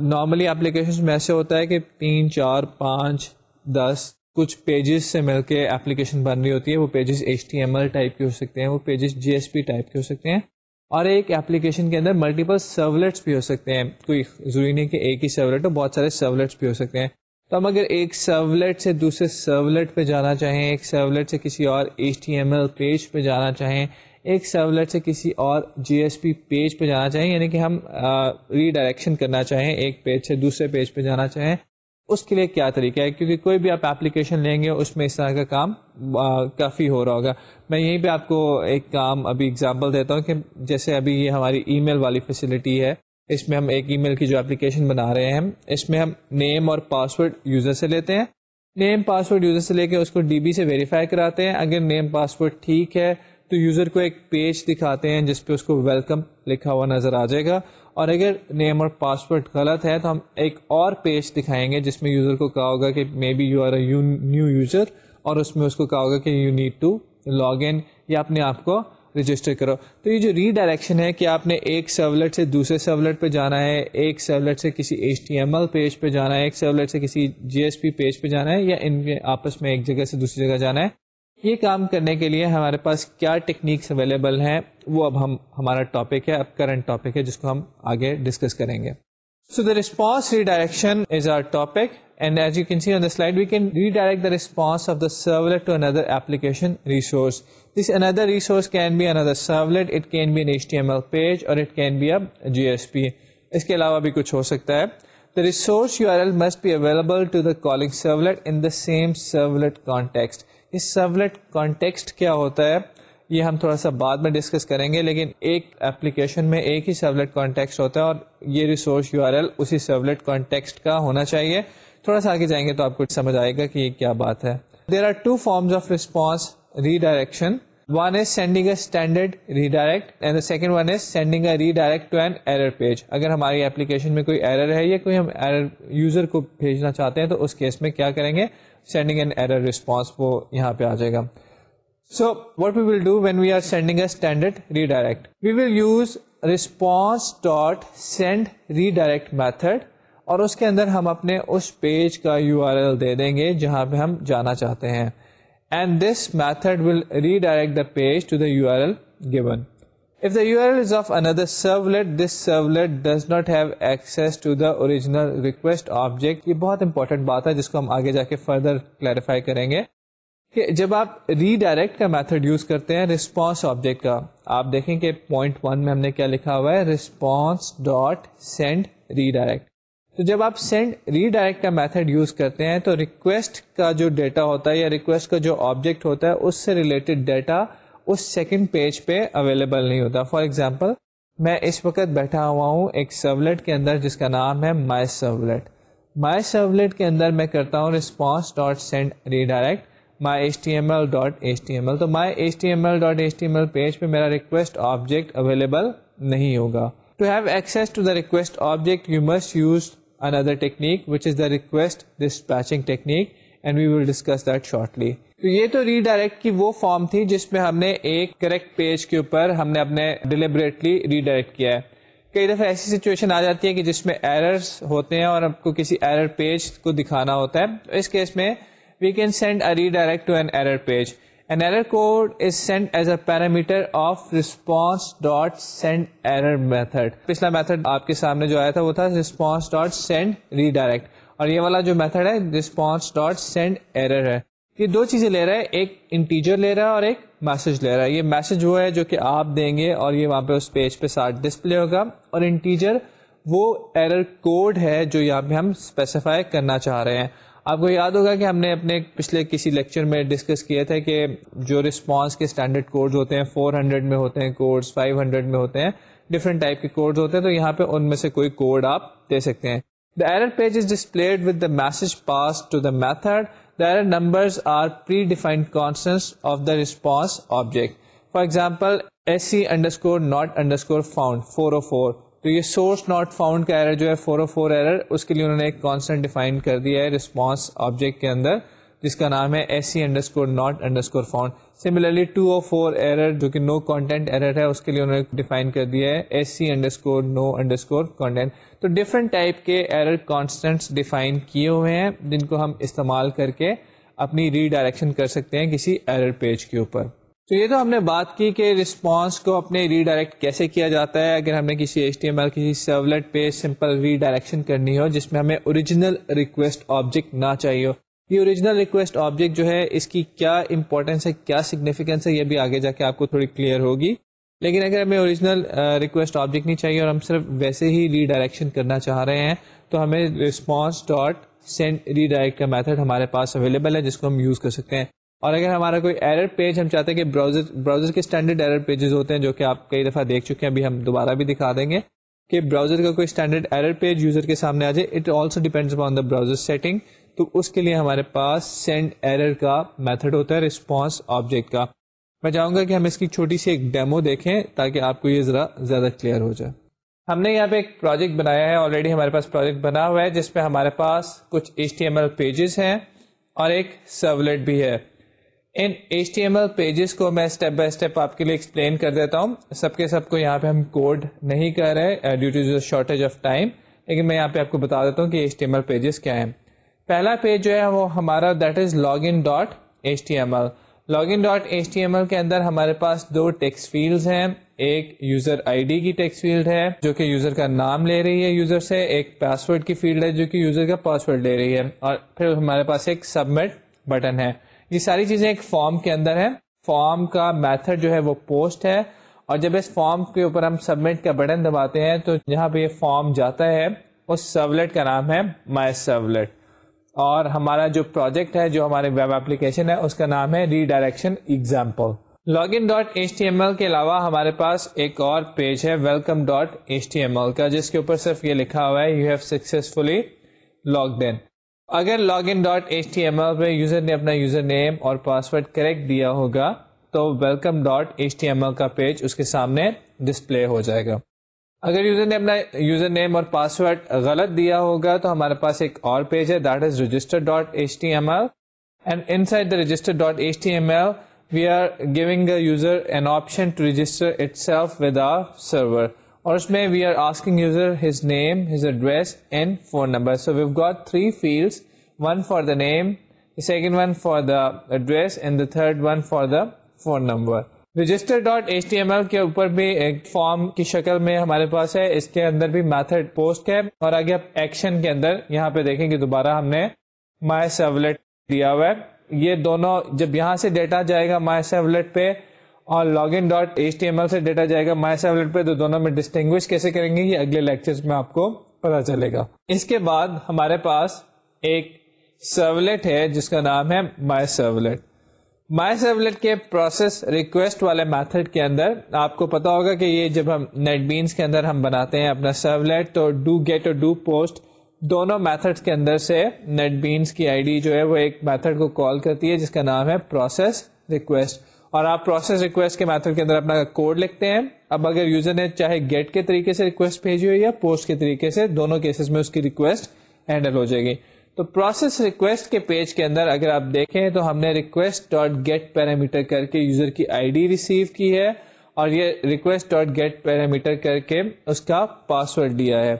نارملی اپلیکیشن میں ایسے ہوتا ہے کہ تین، چار، پانچ، دس، کچھ پیجز سے مل کے اپلیکیشن بن رہی ہوتی ہے۔ وہ pages H T M L type کے ہو سکتے ہیں، وہ pages J S P type کے ہو سکتے ہیں اور ایک اپلیکیشن کے اندر ملٹیپل سرولیٹس بھی ہو سکتے ہیں۔ کوئی ضروری نہیں کہ ایک ہی سرولیٹ ہو، بہت سارے سرولیٹس بھی ہو سکتے ہیں۔ تو ہم اگر ایک سرولیٹ سے دوسرے سرولیٹ پہ جانا چاہیں، ایک سرولیٹ سے کسی اور H T M L page پہ جانا چاہیں، ایک سرولیٹ سے کسی اور جی ایس پی پیج پہ جانا چاہیں یعنی کہ ہم ری ڈائریکشن کرنا چاہیں، ایک پیج سے دوسرے پیج پہ جانا چاہیں، اس کے لیے کیا طریقہ ہے؟ کیونکہ کوئی بھی آپ اپلیکیشن لیں گے، اس میں اس طرح کا کام کافی ہو رہا ہوگا۔ میں یہیں پہ آپ کو ایک کام ابھی اگزامپل دیتا ہوں کہ جیسے ابھی یہ ہماری ای میل والی فیسلٹی ہے۔ اس میں ہم ایک ای میل کی جو اپلیکیشن بنا رہے ہیں، اس میں ہم نیم اور پاسورڈ یوزر سے لیتے ہیں۔ نیم پاسورڈ یوزر سے لے کے اس کو ڈی بی سے ویریفائی کراتے ہیں۔ اگر نیم پاسورڈ ٹھیک ہے تو یوزر کو ایک پیج دکھاتے ہیں جس پہ اس کو ویلکم لکھا ہوا نظر آ جائے گا۔ اور اگر نیم اور پاسورڈ غلط ہے تو ہم ایک اور پیج دکھائیں گے جس میں یوزر کو کہا ہوگا کہ maybe you are a new user اور اس میں اس کو کہا ہوگا کہ you need to log in یا اپنے آپ کو رجسٹر کرو۔ تو یہ جو ری ڈائریکشن ہے کہ آپ نے ایک سرولیٹ سے دوسرے سرولیٹ پہ جانا ہے، ایک سرولیٹ سے کسی H T M L page پہ جانا ہے، ایک سرولیٹ سے کسی جی ایس پی پیج پہ جانا ہے یا ان کے آپس میں ایک جگہ سے دوسری جگہ جانا ہے۔ یہ کام کرنے کے لیے ہمارے پاس کیا ٹیکنیکس اویلیبل ہیں؟ وہ اب ہم، ہمارا ٹاپک ہے، اب کرنٹ ٹاپک ہے، جس کو ہم آگے ڈسکس کریں گے۔ So the response redirection is our topic and as you can see on the slide we can redirect the response of the servlet to another application resource this another resource can be another servlet it can be an H T M L page or it can be a J S P اس کے علاوہ بھی کچھ ہو سکتا ہے the resource U R L must be available to the calling servlet in the same servlet context us servlet context کیا ہوتا ہے یہ ہم تھوڑا سا بعد میں ڈسکس کریں گے، لیکن ایک ایپلیکیشن میں ایک ہی سرولیٹ کانٹیکسٹ ہوتا ہے اور یہ ریسورس یو آر ایل اسی سرولیٹ کانٹیکسٹ کا ہونا چاہیے۔ تھوڑا سا آگے جائیں گے تو آپ کو سمجھ آئے گا کہ یہ کیا بات ہے۔ There are two forms of response redirection one is sending a standard redirect and second one is sending a redirect to an error page اگر ہماری ایپلیکیشن میں کوئی ایرر ہے یا کوئی ہم ایرر یوزر کو بھیجنا چاہتے ہیں تو اس کیس میں کیا کریں گے؟ سینڈنگ این ایرر ریسپانس وہ یہاں پہ آ جائے گا۔ So what we will do when we are sending a standard re we will use response dot send method اور اس کے اندر ہم اپنے اس پیج کا یو آر ایل دے دیں گے جہاں پہ ہم جانا چاہتے ہیں. And this method will redirect the page to the U R L given If the URL is of another servlet, this servlet does not have access to the original request object. یہ بہت important بات ہے جس کو ہم آگے جا کے فردر کلیریفائی کریں گے. کہ جب آپ ری ڈائریکٹ کا میتھڈ یوز کرتے ہیں ریسپانس آبجیکٹ کا، آپ دیکھیں کہ پوائنٹ ون میں ہم نے کیا لکھا ہوا ہے response dot send redirect تو جب آپ سینڈ ری ڈائریکٹ کا میتھڈ یوز کرتے ہیں تو ریکویسٹ کا جو ڈیٹا ہوتا ہے یا ریکویسٹ کا جو آبجیکٹ ہوتا ہے اس سے ریلیٹڈ ڈیٹا اس سیکنڈ پیج پہ اویلیبل نہیں ہوتا. فار ایگزامپل میں اس وقت بیٹھا ہوا ہوں ایک سرولیٹ کے اندر جس کا نام ہے مائی سرولیٹ مائی سرولیٹ کے اندر میں کرتا ہوں response dot send redirect my H T M L dot H T M L تو my H T M L dot H T M L page پہ میرا ریکویسٹ آبجیکٹ اویلیبل نہیں ہوگا۔ To have access to the request object you must use another technique which is the request dispatching technique and we will discuss that shortly تو یہ تو ری direct کی وہ form تھی جس میں ہم نے ایک کریکٹ پیج کے اوپر ہم نے اپنے ڈیلیبریٹلی ری ڈائریکٹ کیا ہے۔ کئی دفعہ ایسی سچویشن آ جاتی ہے کہ جس میں ایررز ہوتے ہیں اور آپ کو کسی ایرر پیج کو دکھانا ہوتا ہے۔ اس کیس میں we can send redirect to an error page an error code is send as a parameter of response dot send error method پچھلا میتھڈ آپ کے سامنے جو آیا تھا وہ تھا ریسپانس ڈاٹ سینڈ اور یہ والا جو میتھڈ ہے ریسپانس ڈاٹ سینڈ ایرر ہے. یہ دو چیزیں لے رہا ہے، ایک انٹیجر لے رہا ہے اور ایک میسج لے رہا ہے۔ یہ میسج وہ ہے جو کہ آپ دیں گے اور یہ وہاں پہ اس پیج پہ ساتھ ڈسپلے ہوگا۔ اور انٹیجر وہ ایرر کوڈ ہے جو یہاں پہ ہم اسپیسیفائی کرنا چاہ رہے ہیں۔ آپ کو یاد ہوگا کہ ہم نے اپنے پچھلے کسی لیکچر میں ڈسکس کیے تھے کہ جو رسپانس کے اسٹینڈرڈ کوڈ ہوتے ہیں 400 میں ہوتے ہیں کوڈس 500 میں ہوتے ہیں ڈفرنٹ ٹائپ کے کوڈ ہوتے ہیں، تو یہاں پہ ان میں سے کوئی کوڈ آپ دے سکتے ہیں۔ The error page is displayed with the message pass to the method numbers are predefined constants of the response object for example S C underscore not underscore found four O four تو یہ source not found کا error جو ہے four O four error اس کے لیے انہوں نے ایک کانسٹنٹ ڈیفائن کر دیا ہے رسپانس آبجیکٹ کے اندر، جس کا نام ہے S C underscore not underscore found similarly two O four error جو کہ نو کانٹینٹ ایرر ہے، اس کے لیے انہوں نے ڈیفائن کر دیا ہے S C underscore no underscore content تو ڈفرنٹ ٹائپ کے ایرر کانسٹنٹس ڈیفائن کیے ہوئے ہیں، جن کو ہم استعمال کر کے اپنی ری ڈائریکشن کر سکتے ہیں کسی ایرر پیج کے اوپر. تو یہ تو ہم نے بات کی کہ رسپانس کو اپنے ری ڈائریکٹ کیسے کیا جاتا ہے؟ اگر ہم نے کسی ایچ ٹی ایم ایل کسی سرولیٹ پہ سمپل ری ڈائریکشن کرنی ہو، جس میں ہمیں اوریجنل ریکویسٹ آبجیکٹ نہ چاہیے ہو۔ یہ اوریجنل ریکویسٹ آبجیکٹ جو ہے، اس کی کیا امپورٹینس ہے، کیا سگنیفیکینس ہے، یہ بھی آگے جا کے آپ کو تھوڑی کلیئر ہوگی۔ لیکن اگر ہمیں اوریجنل ریکویسٹ آبجیکٹ نہیں چاہیے اور ہم صرف ویسے ہی ری ڈائریکشن کرنا چاہ رہے ہیں، تو ہمیں response dot send redirect کا میتھڈ ہمارے پاس اویلیبل ہے، جس کو ہم یوز کر سکتے ہیں۔ اور اگر ہمارا کوئی ایرر پیج ہم چاہتے ہیں کہ براؤزر براؤزر کے اسٹینڈرڈ ایرر پیجز ہوتے ہیں جو کہ آپ کئی دفعہ دیکھ چکے ہیں، ابھی ہم دوبارہ بھی دکھا دیں گے کہ براؤزر کا کوئی اسٹینڈرڈ ایرر پیج یوزر کے سامنے آ جائے۔ It also depends upon the browser setting تو اس کے لیے ہمارے پاس سینڈ ایرر کا میتھڈ ہوتا ہے رسپانس آبجیکٹ کا۔ میں چاہوں گا کہ ہم اس کی چھوٹی سی ایک ڈیمو دیکھیں تاکہ آپ کو یہ ذرا زیادہ کلیئر ہو جائے۔ ہم نے یہاں پہ ایک پروجیکٹ بنایا ہے آلریڈی ہمارے پاس پروجیکٹ بنا ہوا ہے، جس پہ ہمارے پاس کچھ H T M L pages ہیں اور ایک سرولیٹ بھی ہے۔ ان H T M L pages کو میں اسٹیپ بائی اسٹیپ آپ کے لیے ایکسپلین کر دیتا ہوں۔ سب کے سب کو یہاں پہ ہم کوڈ نہیں کر رہے due to shortage of time لیکن میں یہاں پہ آپ کو بتا دیتا ہوں کہ H T M L pages کیا ہیں۔ پہلا پیج جو ہے وہ ہمارا that is login dot H T M L login dot H T M L کے اندر ہمارے پاس دو ٹیکس فیلڈ ہیں۔ ایک یوزر آئی ڈی کی ٹیکس فیلڈ ہے جو کہ یوزر کا نام لے رہی ہے یوزر سے، ایک پاسورڈ کی فیلڈ ہے جو کہ یوزر کا پاسورڈ لے رہی ہے۔ اور پھر ہمارے پاس ایک سبمٹ بٹن ہے۔ یہ ساری چیزیں ایک فارم کے اندر ہے فارم کا میتھڈ جو ہے وہ پوسٹ ہے۔ اور جب اس فارم کے اوپر ہم سبمٹ کا بٹن دباتے ہیں تو جہاں پہ یہ فارم جاتا ہے اس سرولیٹ کا نام ہے مائی سرولیٹ اور ہمارا جو پروجیکٹ ہے، جو ہمارے ویب اپلیکیشن ہے، اس کا نام ہے redirection example login dot H T M L کے علاوہ ہمارے پاس ایک اور پیج ہے welcome dot H T M L کا، جس کے اوپر صرف یہ لکھا ہوا ہے you have successfully log in اگر login dot H T M L پہ یوزر نے اپنا یوزر نیم اور پاسورڈ کریکٹ دیا ہوگا، تو welcome dot H T M L کا پیج اس کے سامنے ڈسپلے ہو جائے گا۔ اگر یوزر نے اپنا یوزر نیم اور پاسورڈ غلط دیا ہوگا، تو ہمارے پاس ایک اور پیج ہے، that is register dot H T M L. And inside the register dot H T M L we are giving a user an option to register itself with a server اور اس میں we are asking user his name his address and phone number so we've got three fields one for the name second one for the address and the third one for the phone number register dot H T M L کے اوپر بھی ایک form کی شکل میں ہمارے پاس ہے. اس کے اندر بھی میتھڈ پوسٹ ہے. اور آگے آپ ایکشن کے اندر یہاں پہ دیکھیں کہ دوبارہ ہم نے مائی سیولیٹ دیا ہوا ہے. یہ دونوں جب یہاں سے ڈیٹا جائے گا مائی سیولیٹ پہ اور login dot H T M L سے ڈیٹا جائے گا مائی سیولیٹ پہ، تو دونوں میں ڈسٹنگوش کیسے کریں گے؟ یہ اگلے لیکچر میں آپ کو پتا چلے گا۔ اس کے بعد ہمارے پاس ایک سرولیٹ ہے، جس کا نام ہے مائی سرولیٹ مائی سرولیٹ کے پروسیس ریکویسٹ والے میتھڈ کے اندر آپ کو پتا ہوگا کہ یہ جب ہم نیٹ بینس کے اندر ہم بناتے ہیں اپنا سرولیٹ تو ڈو گیٹ اور ڈو پوسٹ دونوں میتھڈ کے اندر سے نیٹ بینس کی آئی ڈی جو ہے وہ ایک میتھڈ کو کال کرتی ہے، جس کا نام ہے پروسیس ریکویسٹ اور آپ پروسیس ریکویسٹ کے میتھڈ کے اندر اپنا کوڈ لکھتے ہیں۔ اب اگر یوزر نے چاہے گیٹ کے طریقے سے ریکویسٹ بھیجی ہو یا پوسٹ کے طریقے سے، دونوں کیسز میں اس کی ریکویسٹ ہینڈل ہو جائے گی۔ تو پروسیس ریکویسٹ کے پیج کے اندر اگر آپ دیکھیں تو ہم نے ریکویسٹ ڈاٹ گیٹ پیرامیٹر کر کے یوزر کی آئی ڈی ریسیو کی ہے اور یہ ریکویسٹ ڈاٹ گیٹ پیرامیٹر کر کے اس کا پاسورڈ دیا ہے۔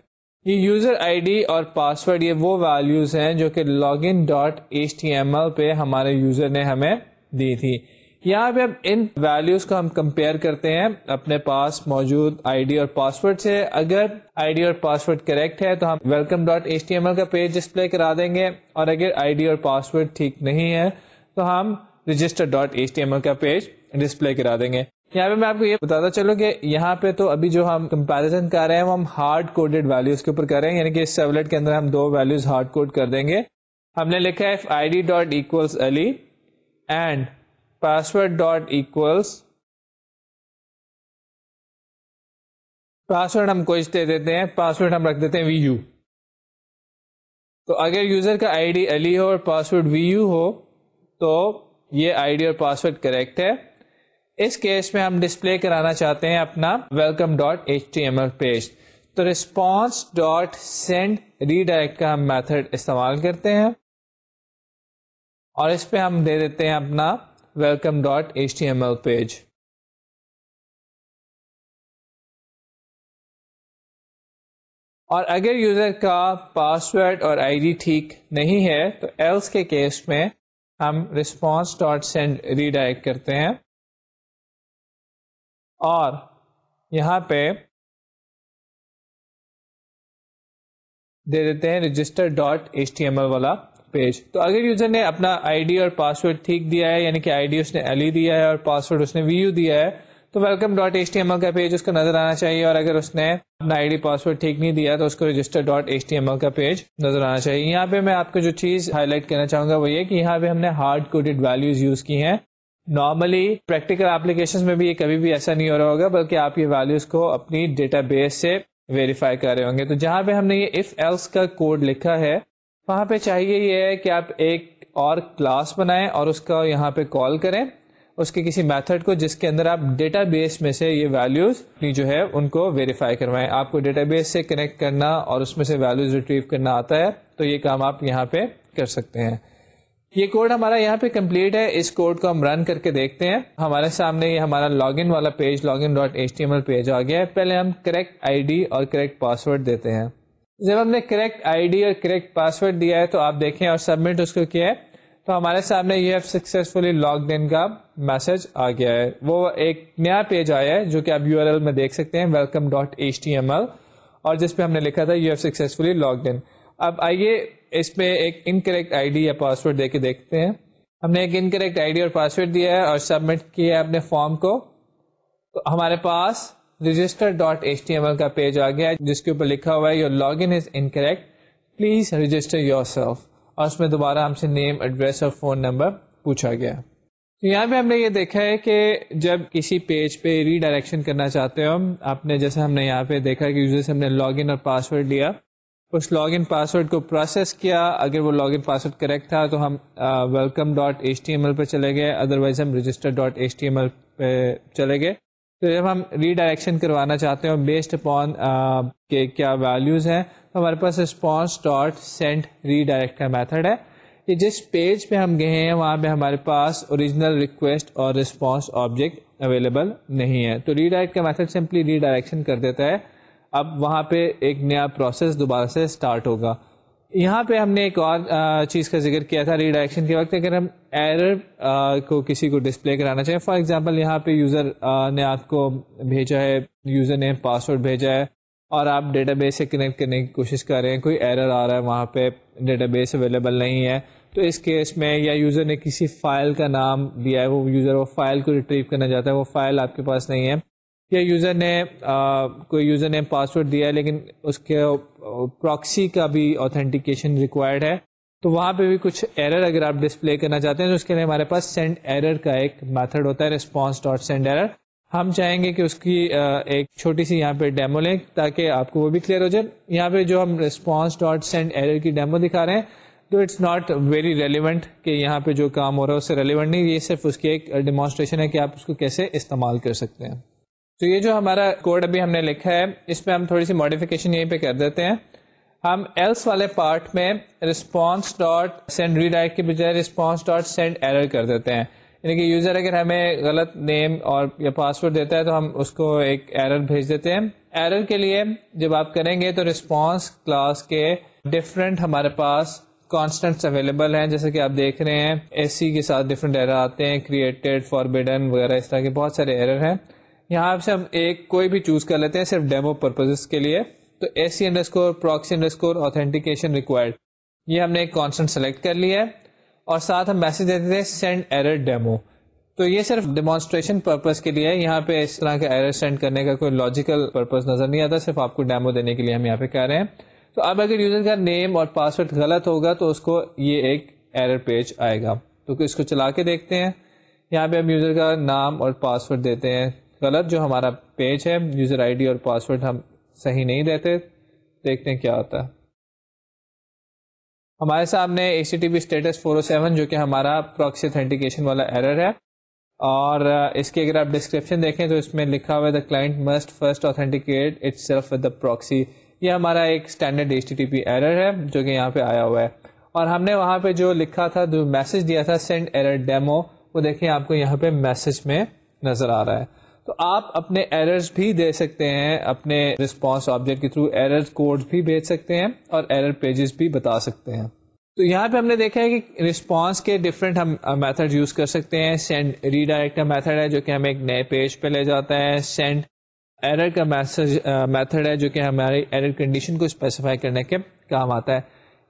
یہ یوزر آئی ڈی اور پاسورڈ یہ وہ ویلوز ہیں جو کہ login dot H T M L پہ ہمارے یوزر نے ہمیں دی تھی۔ یہاں پہ اب ان ویلوز کو ہم کمپیئر کرتے ہیں اپنے پاس موجود آئی ڈی اور پاسورڈ سے۔ اگر آئی ڈی اور پاسورڈ کریکٹ ہے تو ہم welcome dot H T M L کا پیج ڈسپلے کرا دیں گے۔ اور اگر آئی ڈی اور پاسورڈ ٹھیک نہیں ہے تو ہم register dot H T M L کا پیج ڈسپلے کرا دیں گے۔ یہاں پہ میں آپ کو یہ بتاتا چلوں کہ یہاں پہ تو ابھی جو ہم کمپیرزن کر رہے ہیں وہ ہم ہارڈ کوڈیڈ ویلوز کے اوپر کر رہے ہیں۔ یعنی کہ اس سیولیٹ کے اندر ہم دو ویلوز ہارڈ کوڈ کر دیں گے۔ ہم نے لکھا ہے I D dot equals Ali and password dot equals password ہم کو دے دیتے ہیں پاسورڈ ہم رکھ دیتے ہیں وی یو تو اگر یوزر کا آئی ڈی علی ہو اور پاسورڈ وی یو ہو، تو یہ آئی ڈی اور پاسورڈ کریکٹ ہے۔ اس کیس میں ہم ڈسپلے کرانا چاہتے ہیں اپنا welcome dot H T M L page تو ریسپانس ڈاٹ سینڈ ریڈائریکٹ کا ہم میتھڈ استعمال کرتے ہیں۔ اور اس پہ ہم دے دیتے ہیں اپنا welcome dot H T M L page اور اگر یوزر کا پاسورڈ اور آئی ڈی ٹھیک نہیں ہے، تو ایلس کے کیس میں ہم ریسپانس ڈاٹ سینڈ ریڈائریکٹ کرتے ہیں۔ اور یہاں پہ دے دیتے ہیں register dot H T M L والا۔ پیج۔ تو اگر یوزر نے اپنا آئی ڈی اور پاسورڈ ٹھیک دیا ہے یعنی کہ آئی ڈی اس نے ایل ای دیا ہے اور پاسورڈ اس نے وی یو دیا ہے، تو welcome dot H T M L کا پیج اس کو نظر آنا چاہیے۔ اور اگر اس نے اپنا آئی ڈی پاسورڈ ٹھیک نہیں دیا تو اس کو register dot H T M L کا پیج نظر آنا چاہیے۔ یہاں پہ میں آپ کو جو چیز ہائی لائٹ کرنا چاہوں گا وہ یہ کہ یہاں پہ ہم نے ہارڈ کوڈیڈ ویلوز یوز کی ہیں۔ نارملی پریکٹیکل اپلیکیشن میں بھی یہ کبھی بھی ایسا نہیں ہو رہا ہوگا، بلکہ آپ یہ ویلوز کو اپنی ڈیٹا بیس سے ویریفائی کر رہے ہوں گے۔ تو جہاں پہ ہم نے یہ اف ایلس کا کوڈ لکھا ہے وہاں پہ چاہیے یہ ہے کہ آپ ایک اور کلاس بنائیں اور اس کا یہاں پہ کال کریں، اس کے کسی میتھڈ کو جس کے اندر آپ ڈیٹا بیس میں سے یہ ویلوز جو ہے ان کو ویریفائی کروائیں۔ آپ کو ڈیٹا بیس سے کنیکٹ کرنا اور اس میں سے ویلوز ریٹریو کرنا آتا ہے، تو یہ کام آپ یہاں پہ کر سکتے ہیں۔ یہ کوڈ ہمارا یہاں پہ کمپلیٹ ہے۔ اس کوڈ کو ہم رن کر کے دیکھتے ہیں۔ ہمارے سامنے یہ ہمارا لاگ ان والا page login dot H T M L page آ گیا ہے۔ پہلے ہم کریکٹ آئی ڈی اور کریکٹ پاسورڈ دیتے ہیں۔ جب ہم نے کریکٹ آئی ڈی اور کریکٹ پاسورڈ دیا ہے تو آپ دیکھیں اور سبمٹ اس کو کیا ہے، تو ہمارے سامنے you have successfully log in کا میسج آ گیا ہے۔ وہ ایک نیا پیج آیا ہے جو کہ آپ یو آر ایل میں دیکھ سکتے ہیں welcome dot H T M L اور جس پہ ہم نے لکھا تھا you have successfully log in اب آئیے اس پہ ایک انکریکٹ آئی ڈی یا پاسورڈ دے کے دیکھتے ہیں۔ ہم نے ایک انکریکٹ آئی ڈی اور پاسورڈ دیا ہے اور سبمٹ کیا ہے اپنے فارم کو۔ تو ہمارے پاس register dot H T M L کا پیج آ گیا ہے، جس کے اوپر لکھا ہوا ہے your login is incorrect please register yourself اور اس میں دوبارہ ہم سے نیم ایڈریس اور فون نمبر پوچھا گیا۔ تو یہاں پہ ہم نے یہ دیکھا ہے کہ جب کسی پیج پہ ری ڈائریکشن کرنا چاہتے ہو، آپ نے جیسے ہم نے یہاں پہ دیکھا کہ یوزر سے ہم نے لاگ ان اور پاسورڈ لیا۔ اس لاگ ان پاسورڈ کو پروسیس کیا۔ اگر وہ لاگ ان پاسورڈ کریکٹ تھا تو ہم welcome dot H T M L پہ چلے گئے۔ ادروائز ہم register dot H T M L پہ چلے گئے۔ تو جب ہم ری ڈائریکشن کروانا چاہتے ہیں بیسڈ اپون کہ کیا ویلیوز ہیں، تو ہمارے پاس response dot send redirect کا میتھڈ ہے۔ کہ جس پیج پہ ہم گئے ہیں، وہاں پہ ہمارے پاس اوریجنل ریکویسٹ اور رسپانس آبجیکٹ اویلیبل نہیں ہے۔ تو ری ڈائریکٹ کا میتھڈ سمپلی ری ڈائریکشن کر دیتا ہے۔ اب وہاں پہ ایک نیا پروسیس دوبارہ سے اسٹارٹ ہوگا۔ یہاں پہ ہم نے ایک اور چیز کا ذکر کیا تھا ری ڈائریکشن کے وقت، اگر ہم ایرر کو کسی کو ڈسپلے کرانا چاہیں فار ایگزامپل یہاں پہ یوزر نے آپ کو بھیجا ہے یوزر نے پاسورڈ بھیجا ہے، اور آپ ڈیٹا بیس سے کنیکٹ کرنے کی کوشش کر رہے ہیں، کوئی ایرر آ رہا ہے وہاں پہ ڈیٹا بیس اویلیبل نہیں ہے، تو اس کیس میں یا یوزر نے کسی فائل کا نام دیا ہے، وہ یوزر وہ فائل کو ریٹریو کرنا چاہتا ہے، وہ فائل آپ کے پاس نہیں ہے یا یوزر نے کوئی یوزر نے پاسورڈ دیا ہے لیکن اس کے پراکسی کا بھی اوتھینٹیکیشن ریکوائرڈ ہے، تو وہاں پہ بھی کچھ ایرر اگر آپ ڈسپلے کرنا چاہتے ہیں تو اس کے لیے ہمارے پاس سینڈ ایرر کا ایک میتھڈ ہوتا ہے ریسپانس ڈاٹ سینڈ ایرر ہم چاہیں گے کہ اس کی ایک چھوٹی سی یہاں پہ ڈیمو لیں تاکہ آپ کو وہ بھی کلیئر ہو جائے۔ یہاں پہ جو ہم ریسپانس ڈاٹ سینڈ ایرر کی ڈیمو دکھا رہے ہیں، تو اٹس ناٹ ویری ریلیونٹ کہ یہاں پہ جو کام ہو رہا ہے اس سے ریلیونٹ نہیں، یہ صرف اس کی ایک ڈیمانسٹریشن ہے کہ آپ اس کو کیسے استعمال کر سکتے ہیں۔ تو یہ جو ہمارا کوڈ ابھی ہم نے لکھا ہے، اس میں ہم تھوڑی سی ماڈیفکیشن یہیں پہ کر دیتے ہیں۔ ہم ایلس والے پارٹ میں رسپانس ڈاٹ سینڈ ریڈائٹ کے بجائے رسپانس ڈاٹ سینڈ ایرر کر دیتے ہیں۔ یعنی کہ یوزر اگر ہمیں غلط نیم اور یا پاسورڈ دیتا ہے تو ہم اس کو ایک ایرر بھیج دیتے ہیں۔ ایرر کے لیے جب آپ کریں گے تو رسپانس کلاس کے ڈفرینٹ ہمارے پاس کانسٹنٹ اویلیبل ہیں۔ جیسے کہ آپ دیکھ رہے ہیں ایس سی کے ساتھ ڈفرینٹ ایرر آتے ہیں کریٹڈ فاربیڈن وغیرہ اس طرح کے بہت سارے ایرر ہیں۔ یہاں سے ہم ایک کوئی بھی چوز کر لیتے ہیں صرف ڈیمو پرپز کے لیے۔ تو S C underscore proxy underscore authentication required یہ ہم نے ایک کانسٹنٹ سلیکٹ کر لیا ہے۔ اور ساتھ ہم میسج دیتے تھے سینڈ ایرر ڈیمو تو یہ صرف ڈیمانسٹریشن پرپز کے لیے یہاں پہ اس طرح کا ایرر سینڈ کرنے کا کوئی لاجیکل پرپز نظر نہیں آتا، صرف آپ کو ڈیمو دینے کے لیے ہم یہاں پہ کہہ رہے ہیں۔ تو اب اگر یوزر کا نیم اور پاسورڈ غلط ہوگا، تو اس کو یہ ایک ایرر پیج آئے گا۔ تو اس کو چلا کے دیکھتے ہیں۔ یہاں پہ ہم یوزر کا نام اور پاسورڈ دیتے ہیں۔ غلط جو ہمارا پیج ہے یوزر آئی ڈی اور پاسورڈ ہم صحیح نہیں دیتے، دیکھتے ہیں کیا ہوتا ہے۔ ہمارے سامنے A C T P status four O seven جو کہ ہمارا پراکسی اتھینٹیکیشن والا ایرر ہے۔ اور اس کی اگر آپ ڈسکرپشن دیکھیں تو اس میں لکھا ہوا ہے the client must first authenticate itself with the proxy یہ ہمارا ایک standard H T T P error ہے جو کہ یہاں پہ آیا ہوا ہے۔ اور ہم نے وہاں پہ جو لکھا تھا، جو میسج دیا تھا سینڈ ایرر ڈیمو وہ دیکھیں آپ کو یہاں پہ میسج میں نظر آ رہا ہے۔ تو آپ اپنے ایررز بھی دے سکتے ہیں، اپنے رسپانس آبجیکٹ کے تھرو ایرر کوڈ بھی بھیج سکتے ہیں اور ایرر پیجز بھی بتا سکتے ہیں۔ تو یہاں پہ ہم نے دیکھا ہے کہ رسپانس کے ڈفرینٹ ہم میتھڈ یوز کر سکتے ہیں۔ سینڈ ریڈائریکٹ کا میتھڈ ہے جو کہ ہمیں ایک نئے پیج پہ لے جاتا ہے۔ سینڈ ایرر کا میسج میتھڈ ہے جو کہ ہماری ایرر کنڈیشن کو اسپیسیفائی کرنے کے کام آتا ہے۔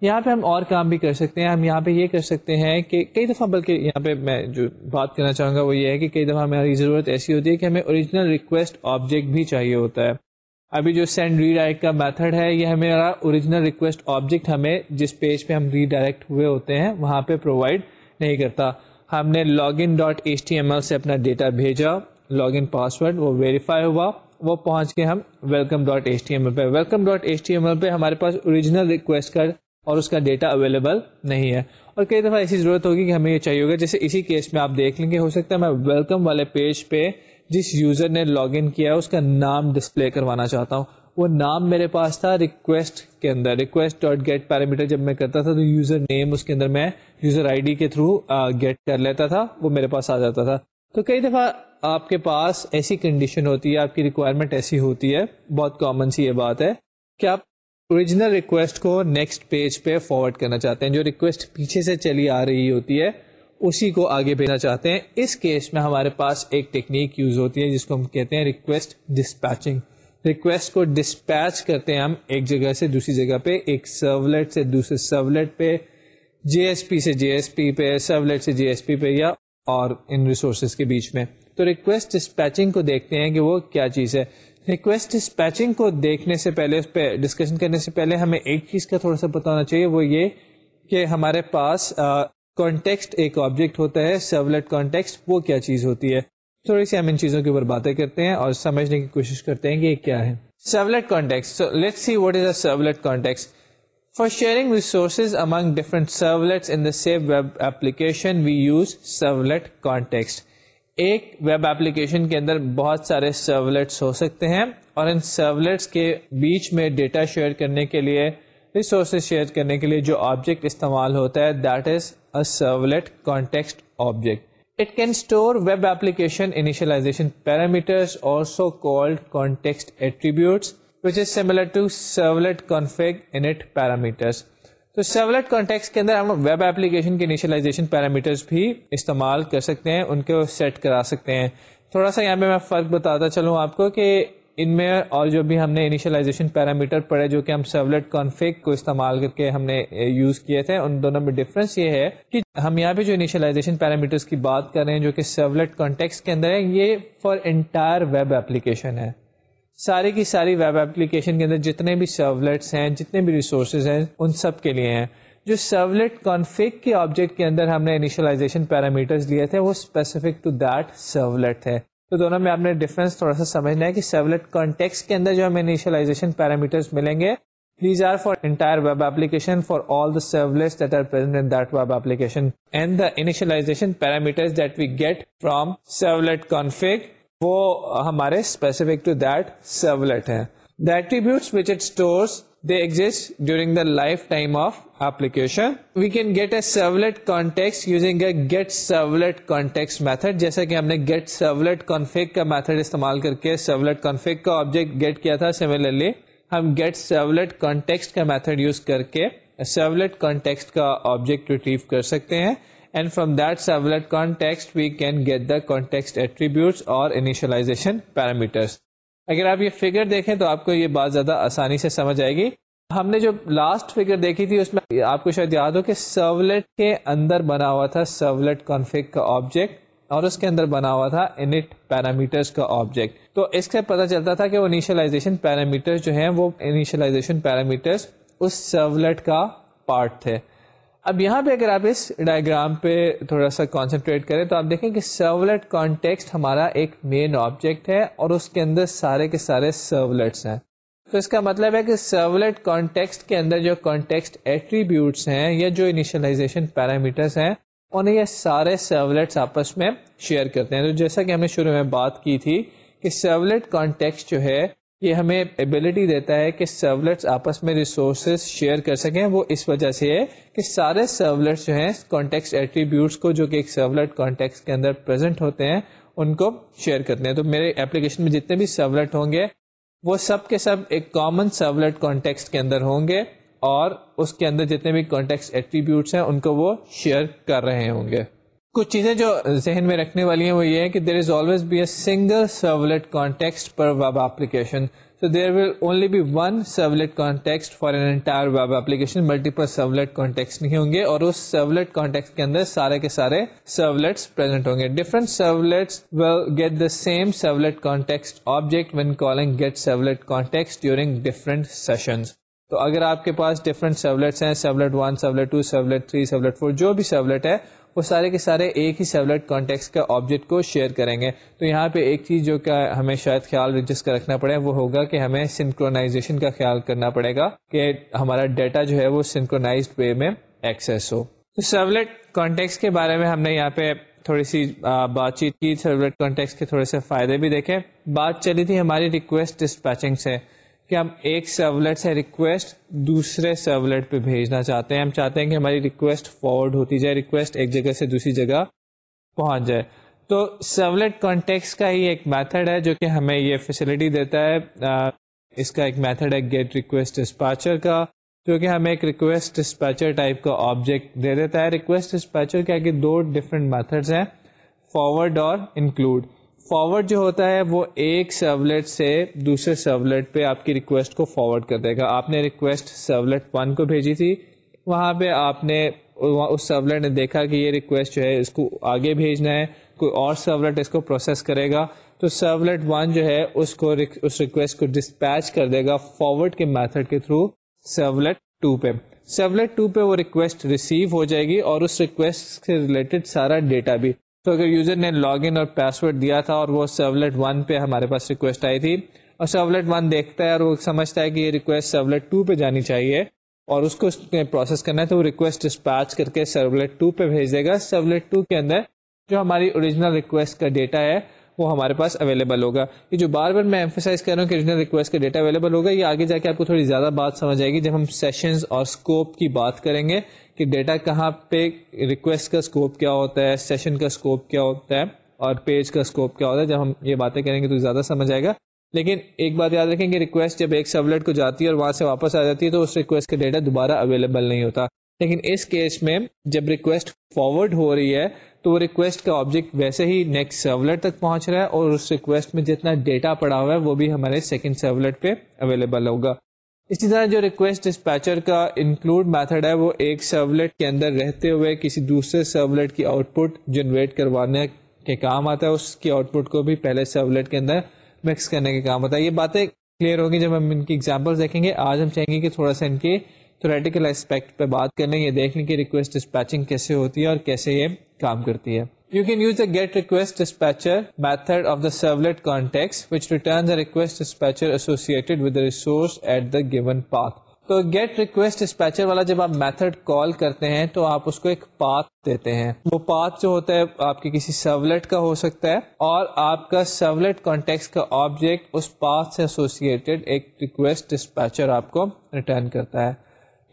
یہاں پہ ہم اور کام بھی کر سکتے ہیں۔ ہم یہاں پہ یہ کر سکتے ہیں کہ کئی دفعہ بلکہ یہاں پہ میں جو بات کرنا چاہوں گا وہ یہ ہے کہ کئی دفعہ ہماری ضرورت ایسی ہوتی ہے کہ ہمیں اوریجنل ریکویسٹ آبجیکٹ بھی چاہیے ہوتا ہے۔ ابھی جو سینڈ ری ڈائریکٹ کا میتھڈ ہے، یہ ہمارا اوریجنل ریکویسٹ آبجیکٹ ہمیں جس پیج پہ ہم ری ڈائریکٹ ہوئے ہوتے ہیں، وہاں پہ پرووائڈ نہیں کرتا۔ ہم نے log in dot H T M L سے اپنا ڈیٹا بھیجا لاگ ان پاسورڈ وہ ویریفائی ہوا، وہ پہنچ کے ہم welcome dot H T M L پہ۔ Welcome dot H T M L پہ ہمارے پاس اوریجنل ریکویسٹ کا اور اس کا ڈیٹا اویلیبل نہیں ہے۔ اور کئی دفعہ ایسی ضرورت ہوگی کہ ہمیں یہ چاہیے ہوگا، جیسے اسی کیس میں آپ دیکھ لیں گے، ہو سکتا ہے میں ویلکم والے پیج پہ جس یوزر نے لاگ ان کیا ہے، اس کا نام ڈسپلے کروانا چاہتا ہوں۔ وہ نام میرے پاس تھا ریکویسٹ کے اندر۔ ریکویسٹ ڈاٹ گیٹ پیرامیٹر جب میں کرتا تھا تو یوزر نیم اس کے اندر میں یوزر آئی ڈی کے تھرو گیٹ کر لیتا تھا۔ وہ میرے پاس آ جاتا تھا۔ تو کئی دفعہ آپ کے پاس ایسی کنڈیشن ہوتی ہے، آپ کی ریکوائرمنٹ ایسی ہوتی ہے۔ بہت کامن سی یہ بات ہے۔ کہ آپ اوریجنل ریکویسٹ کو نیکسٹ پیج پہ فارورڈ کرنا چاہتے ہیں، جو ریکویسٹ پیچھے سے چلی آ رہی ہوتی ہے، اسی کو آگے بھیجنا چاہتے ہیں۔ اس کیس میں ہمارے پاس ایک ٹیکنیک یوز ہوتی ہے، جس کو ہم کہتے ہیں ریکویسٹ ڈسپیچنگ ریکویسٹ کو ڈسپیچ کرتے ہیں ہم ایک جگہ سے دوسری جگہ پہ، ایک سرولیٹ سے دوسرے سرولیٹ پہ جے ایس پی سے جے ایس پی پہ سرولیٹ سے جے ایس پی پہ یا اور ان ریسورسز کے بیچ میں۔ تو ریکویسٹ ڈسپیچنگ کو دیکھتے ہیں کہ وہ کیا چیز ہے۔ ریکویسٹ ڈسپیچنگ کو دیکھنے سے پہلے، اس پہ ڈسکشن کرنے سے پہلے ہمیں ایک چیز کا تھوڑا سا بتانا چاہیے، وہ یہ کہ ہمارے پاس کانٹیکسٹ ایک آبجیکٹ ہوتا ہے سرولیٹ کانٹیکسٹ وہ کیا چیز ہوتی ہے؟ تھوڑی سی ہم ان چیزوں کے اوپر باتیں کرتے ہیں اور سمجھنے کی کوشش کرتے ہیں کہ یہ کیا ہے۔ Servlet context let see what is a servlet context for sharing resources among different servlets in the same web application we use servlet context ایک ویب ایپلیکیشن کے اندر بہت سارے سرولیٹس ہو سکتے ہیں اور ان سرولیٹس کے بیچ میں ڈیٹا شیئر کرنے کے لیے ریسورسز شیئر کرنے کے لیے جو آبجیکٹ استعمال ہوتا ہے that is a servlet context object It can store web application initialization parameters, also called context attributes, which is similar to servlet config init parameters. تو سرولیٹ کانٹیکس کے اندر ہم ویب ایپلیکیشن کے انیشلائزیشن پیرامیٹرس بھی استعمال کر سکتے ہیں، ان کو سیٹ کرا سکتے ہیں۔ تھوڑا سا یہاں پہ میں فرق بتاتا چلوں آپ کو کہ ان میں اور جو بھی ہم نے انیشلائزیشن پیرامیٹر پڑھے جو کہ ہم سرولیٹ کانفیک کو استعمال کر کے ہم نے یوز کیے تھے، ان دونوں میں ڈفرنس یہ ہے کہ ہم یہاں پہ جو انیشلائزیشن پیرامیٹرس کی بات کر رہے ہیں جو کہ سرولیٹ کانٹیکس کے اندر ہے یہ فار انٹائر ویب ایپلیکیشن ہے۔ ساری کی ساری ویب ایپلیکیشن کے اندر جتنے بھی سرولیٹس ہیں، جتنے بھی ریسورسز ہیں، ان سب کے لیے ہیں۔ جو سرولیٹ کانفیک کے آبجیکٹ کے اندر ہم نے انیشلائزیشن پیرامیٹرز لیے تھے، وہ اسپیسیفک ٹو دیٹ سرولیٹ ہے۔ تو دونوں میں آپ نے ڈفرنس تھوڑا سا سمجھنا ہے کہ سیولیٹ کانٹیکس کے اندر جو ہمیں انیشلائزیشن پیرامیٹرس ملیں گے these are for entire web application for all the servlets that are present in that web application and the initialization parameters that we get from servlet config وہ ہمارے اسپیسیفک ٹو دیٹ سرولیٹ ہے the attributes which it stores they exist during the lifetime of application we can get a servlet context using a get servlet context method جیسا کہ ہم نے get servlet config کا method استعمال کر کے servlet config کا آبجیکٹ گیٹ کیا تھا۔ سیملرلی ہم گیٹ سرولیٹ کانٹیکس کا میتھڈ یوز کر کے سرولیٹ کانٹیکس کا آبجیکٹ ریٹریو کر سکتے ہیں۔ And from that servlet context we can get the context attributes اور initialization parameters. اگر آپ یہ فگر دیکھیں تو آپ کو یہ بات زیادہ آسانی سے سمجھ آئے گی۔ ہم نے جو لاسٹ فگر دیکھی تھی، اس میں آپ کو شاید یاد ہو کہ سرولیٹ کے اندر بنا ہوا تھا سرولیٹ کانفک کا آبجیکٹ اور اس کے اندر بنا ہوا تھا انٹ پیرامیٹرز کا آبجیکٹ تو اس سے پتا چلتا تھا کہ وہ انیشلائزیشن پیرامیٹر جو ہیں، وہ انیشلائزیشن پیرامیٹرز اس سرولیٹ کا پارٹ تھے۔ اب یہاں پہ اگر آپ اس ڈائگرام پہ تھوڑا سا کانسنٹریٹ کریں تو آپ دیکھیں کہ سرولیٹ کانٹیکسٹ ہمارا ایک مین آبجیکٹ ہے اور اس کے اندر سارے کے سارے سرولیٹس ہیں۔ تو اس کا مطلب ہے کہ سرولیٹ کانٹیکسٹ کے اندر جو کانٹیکسٹ ایٹریبیوٹس ہیں یا جو انیشلائزیشن پیرامیٹرس ہیں اور یہ سارے سرولیٹس آپس میں شیئر کرتے ہیں۔ تو جیسا کہ ہم نے شروع میں بات کی تھی کہ سرولیٹ کانٹیکس جو ہے یہ ہمیں ایبلٹی دیتا ہے کہ سرولیٹس آپس میں ریسورسز شیئر کر سکیں۔ وہ اس وجہ سے ہے کہ سارے سرولیٹس جو ہیں کانٹیکس ایٹریبیوٹس کو جو کہ ایک سرولیٹ کانٹیکس کے اندر پرزینٹ ہوتے ہیں، ان کو شیئر کرتے ہیں۔ تو میرے ایپلیکیشن میں جتنے بھی سرولیٹ ہوں گے، وہ سب کے سب ایک کامن سرولیٹ کانٹیکس کے اندر ہوں گے اور اس کے اندر جتنے بھی کانٹیکس ایٹریبیوٹس ہیں، ان کو وہ شیئر کر رہے ہوں گے۔ کچھ چیزیں جو ذہن میں رکھنے والی ہیں وہ یہ ہے کہ there is always be a single servlet context per web application so there will only be one servlet context for an entire web application multiple servlet context نہیں ہوں گے اور اس سرولیٹ کانٹیکسٹ کے اندر سارے کے سارے سرولیٹس پرزینٹ ہوں گے. Different servlets will get the same servlet context object when calling get servlet context during different session تو اگر آپ کے پاس ڈفرنٹ سرولیٹس ہیں servlet one servlet two servlet three servlet four جو بھی سرولیٹ ہے وہ سارے کے سارے ایک ہی سیولیٹ کانٹیکس کا آبجیکٹ کو شیئر کریں گے۔ تو یہاں پہ ایک چیز جو کہ ہمیں شاید خیال جس کا رکھنا پڑے، وہ ہوگا کہ ہمیں سنکرونائزیشن کا خیال کرنا پڑے گا کہ ہمارا ڈیٹا جو ہے وہ سنکروناز وے میں ایکسیس ہو۔ تو سیولیٹ کانٹیکس کے بارے میں ہم نے یہاں پہ تھوڑی سی بات چیت کی سیولیٹ کانٹیکس کے تھوڑے سے فائدے بھی دیکھے۔ بات چلی تھی ہماری ریکویسٹ ڈسپیچنگ سے۔ کہ ہم ایک سرولیٹ سے ریکویسٹ دوسرے سرولیٹ پہ بھیجنا چاہتے ہیں۔ ہم چاہتے ہیں کہ ہماری ریکویسٹ فارورڈ ہوتی جائے ریکویسٹ ایک جگہ سے دوسری جگہ پہنچ جائے۔ تو سرولیٹ کانٹیکس کا ہی ایک میتھڈ ہے جو کہ ہمیں یہ فیسلٹی دیتا ہے۔ اس کا ایک میتھڈ ہے گیٹ ریکویسٹ ڈسپیچر کا، جو کہ ہمیں ایک ریکویسٹ ڈسپیچر ٹائپ کا آبجیکٹ دے دیتا ہے۔ ریکویسٹ ڈسپیچر کے آگے دو ڈفرینٹ میتھڈس ہیں فارورڈ اور انکلوڈ فارورڈ جو ہوتا ہے وہ ایک سرولیٹ سے دوسرے سرولیٹ پہ آپ کی ریکویسٹ کو فارورڈ کر دے گا۔ آپ نے ریکویسٹ سرولیٹ ون کو بھیجی تھی۔ وہاں پہ آپ نے اس سرولیٹ نے دیکھا کہ یہ ریکویسٹ جو ہے اس کو آگے بھیجنا ہے۔ کوئی اور سرولیٹ اس کو پروسیس کرے گا۔ تو سرولیٹ ون جو ہے اس کو اس ریکویسٹ کو ڈسپیچ کر دے گا فارورڈ کے میتھڈ کے تھرو سرولیٹ ٹو پہ۔ سرولیٹ ٹو پہ وہ ریکویسٹ ریسیو ہو جائے گی اور اس ریکویسٹ سے ریلیٹڈ سارا ڈیٹا بھی۔ تو اگر یوزر نے لاگ ان اور پاسورڈ دیا تھا اور وہ سرولیٹ ون پہ ہمارے پاس ریکویسٹ آئی تھی، اور سرولیٹ ون دیکھتا ہے اور وہ سمجھتا ہے کہ یہ ریکویسٹ سرولیٹ ٹو پہ جانی چاہیے اور اس کو پروسیس کرنا ہے، تو وہ ریکویسٹ ڈسپیچ کر کے سرولیٹ ٹو پہ بھیج دے گا۔ سرولیٹ ٹو کے اندر جو ہماری اوریجنل ریکویسٹ کا ڈیٹا ہے، وہ ہمارے پاس اویلیبل ہوگا۔ یہ جو بار بار میں ایمفسائز کر رہا ہوں کہ اوریجنل ریکویسٹ کا ڈیٹا اویلیبل ہوگا، یہ آگے جا کے آپ کو تھوڑی زیادہ بات سمجھ آئے گی۔ جب ہم سیشنز اور اسکوپ کی بات کریں گے کہ ڈیٹا کہاں پہ ریکویسٹ کا اسکوپ کیا ہوتا ہے سیشن کا اسکوپ کیا ہوتا ہے اور پیج کا اسکوپ کیا ہوتا ہے۔ جب ہم یہ باتیں کریں گے تو زیادہ سمجھ آئے گا۔ لیکن ایک بات یاد رکھیں کہ ریکویسٹ جب ایک سبلیٹ کو جاتی ہے اور وہاں سے واپس آ جاتی ہے تو اس ریکویسٹ کا ڈیٹا دوبارہ اویلیبل نہیں ہوتا۔ لیکن اس کیس میں جب ریکویسٹ فارورڈ ہو رہی ہے تو وہ ریکویسٹ کا آبجیکٹ ویسے ہی نیکسٹ سرولیٹ تک پہنچ رہا ہے اور اس ریکویسٹ میں جتنا ڈیٹا پڑا ہوا ہے وہ بھی ہمارے سیکنڈ سرولیٹ پہ اویلیبل ہوگا۔ اسی طرح جو ریکویسٹ ڈسپیچر کا انکلوڈ میتھڈ ہے، وہ ایک سرولیٹ کے اندر رہتے ہوئے کسی دوسرے سرولیٹ کی آؤٹ پٹ جنریٹ کروانے کے کام آتا ہے۔ اس کی آؤٹ پٹ کو بھی پہلے سرولیٹ کے اندر مکس کرنے کے کام آتا ہے۔ یہ باتیں کلیئر ہوگی جب ہم ان کی ایگزامپل دیکھیں گے۔ آج ہم چاہیں گے کہ تھوڑا سا ان کے تھوریٹیکل اسپیکٹ پہ بات کر لیں یہ دیکھ لیں کہ ریکویسٹ ڈسپیچنگ کیسے ہوتی ہے اور کیسے یہ کام کرتی ہے۔ You can use the get request dispatcher method of the servlet context, which returns a request dispatcher associated with the resource at the given path. تو گیٹ ریکویسٹ ڈسپیچر والا جب آپ میتھڈ کال کرتے ہیں تو آپ اس کو ایک پاتھ دیتے ہیں وہ پاتھ جو ہوتا ہے آپ کے کسی سرولیٹ کا ہو سکتا ہے اور آپ کا سرولیٹ کانٹیکس کا آبجیکٹ اس پاتھ سے ایسوسیٹڈ ایک ریکویسٹ ڈسپیچر آپ کو ریٹرن کرتا ہے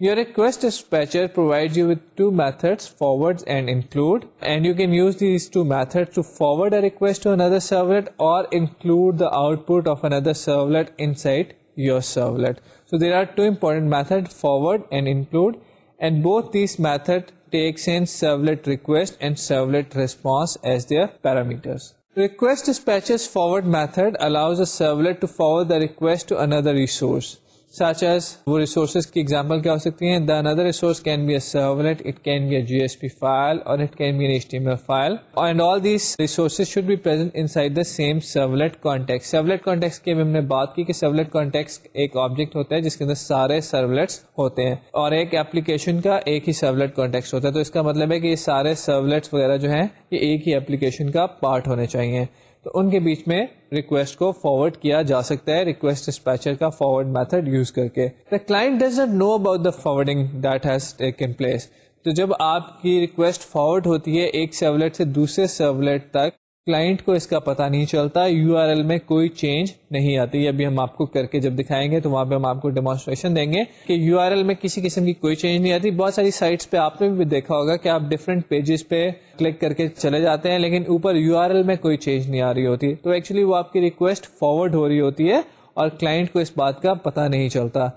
Your request dispatcher provides you with two methods, forwards and include, and you can use these two methods to forward a request to another servlet or include the output of another servlet inside your servlet. So there are two important methods, forward and include, and both these methods takes in servlet request and servlet response as their parameters. Request dispatcher's forward method allows a servlet to forward the request to another resource. Such as وہ resources کی example کیا ہو سکتی ہیں؟ The another resource can be a servlet it can be a J S P file or it can be an H T M file and all these resources should be present inside the same servlet context servlet context کی ہم نے بات کی کہ servlet context ایک object ہوتا ہے جس کے اندر سارے سرولیٹس ہوتے ہیں اور ایک ایپلیکیشن کا ایک ہی سرولیٹ کانٹیکس ہوتا ہے۔ تو اس کا مطلب ہے کہ یہ سارے سرولیٹس وغیرہ جو ہیں، یہ ایک ہی ایپلیکیشن کا پارٹ ہونے چاہیے۔ ان کے بیچ میں ریکویسٹ کو فارورڈ کیا جا سکتا ہے ریکویسٹ ڈسپیچر کا فارورڈ میتھڈ یوز کر کے۔ The client does not know about the forwarding that has taken place تو جب آپ کی ریکویسٹ فارورڈ ہوتی ہے ایک سرولیٹ سے دوسرے سرولیٹ تک کلائنٹ کو اس کا پتہ نہیں چلتا، یو آر ایل میں کوئی چینج نہیں آتی۔ ابھی ہم آپ کو کر کے جب دکھائیں گے تو وہاں پہ ہم آپ کو ڈیمانسٹریشن دیں گے کہ یو آر ایل میں کسی قسم کی کوئی چینج نہیں آتی۔ بہت ساری سائٹس پہ آپ نے بھی دیکھا ہوگا کہ آپ ڈفرنٹ پیجز پہ کلک کر کے چلے جاتے ہیں، لیکن اوپر یو آر ایل میں کوئی چینج نہیں آ رہی ہوتی۔ تو ایکچولی وہ آپ کی ریکویسٹ فارورڈ ہو رہی ہوتی ہے اور کلائنٹ کو اس بات کا پتہ نہیں چلتا۔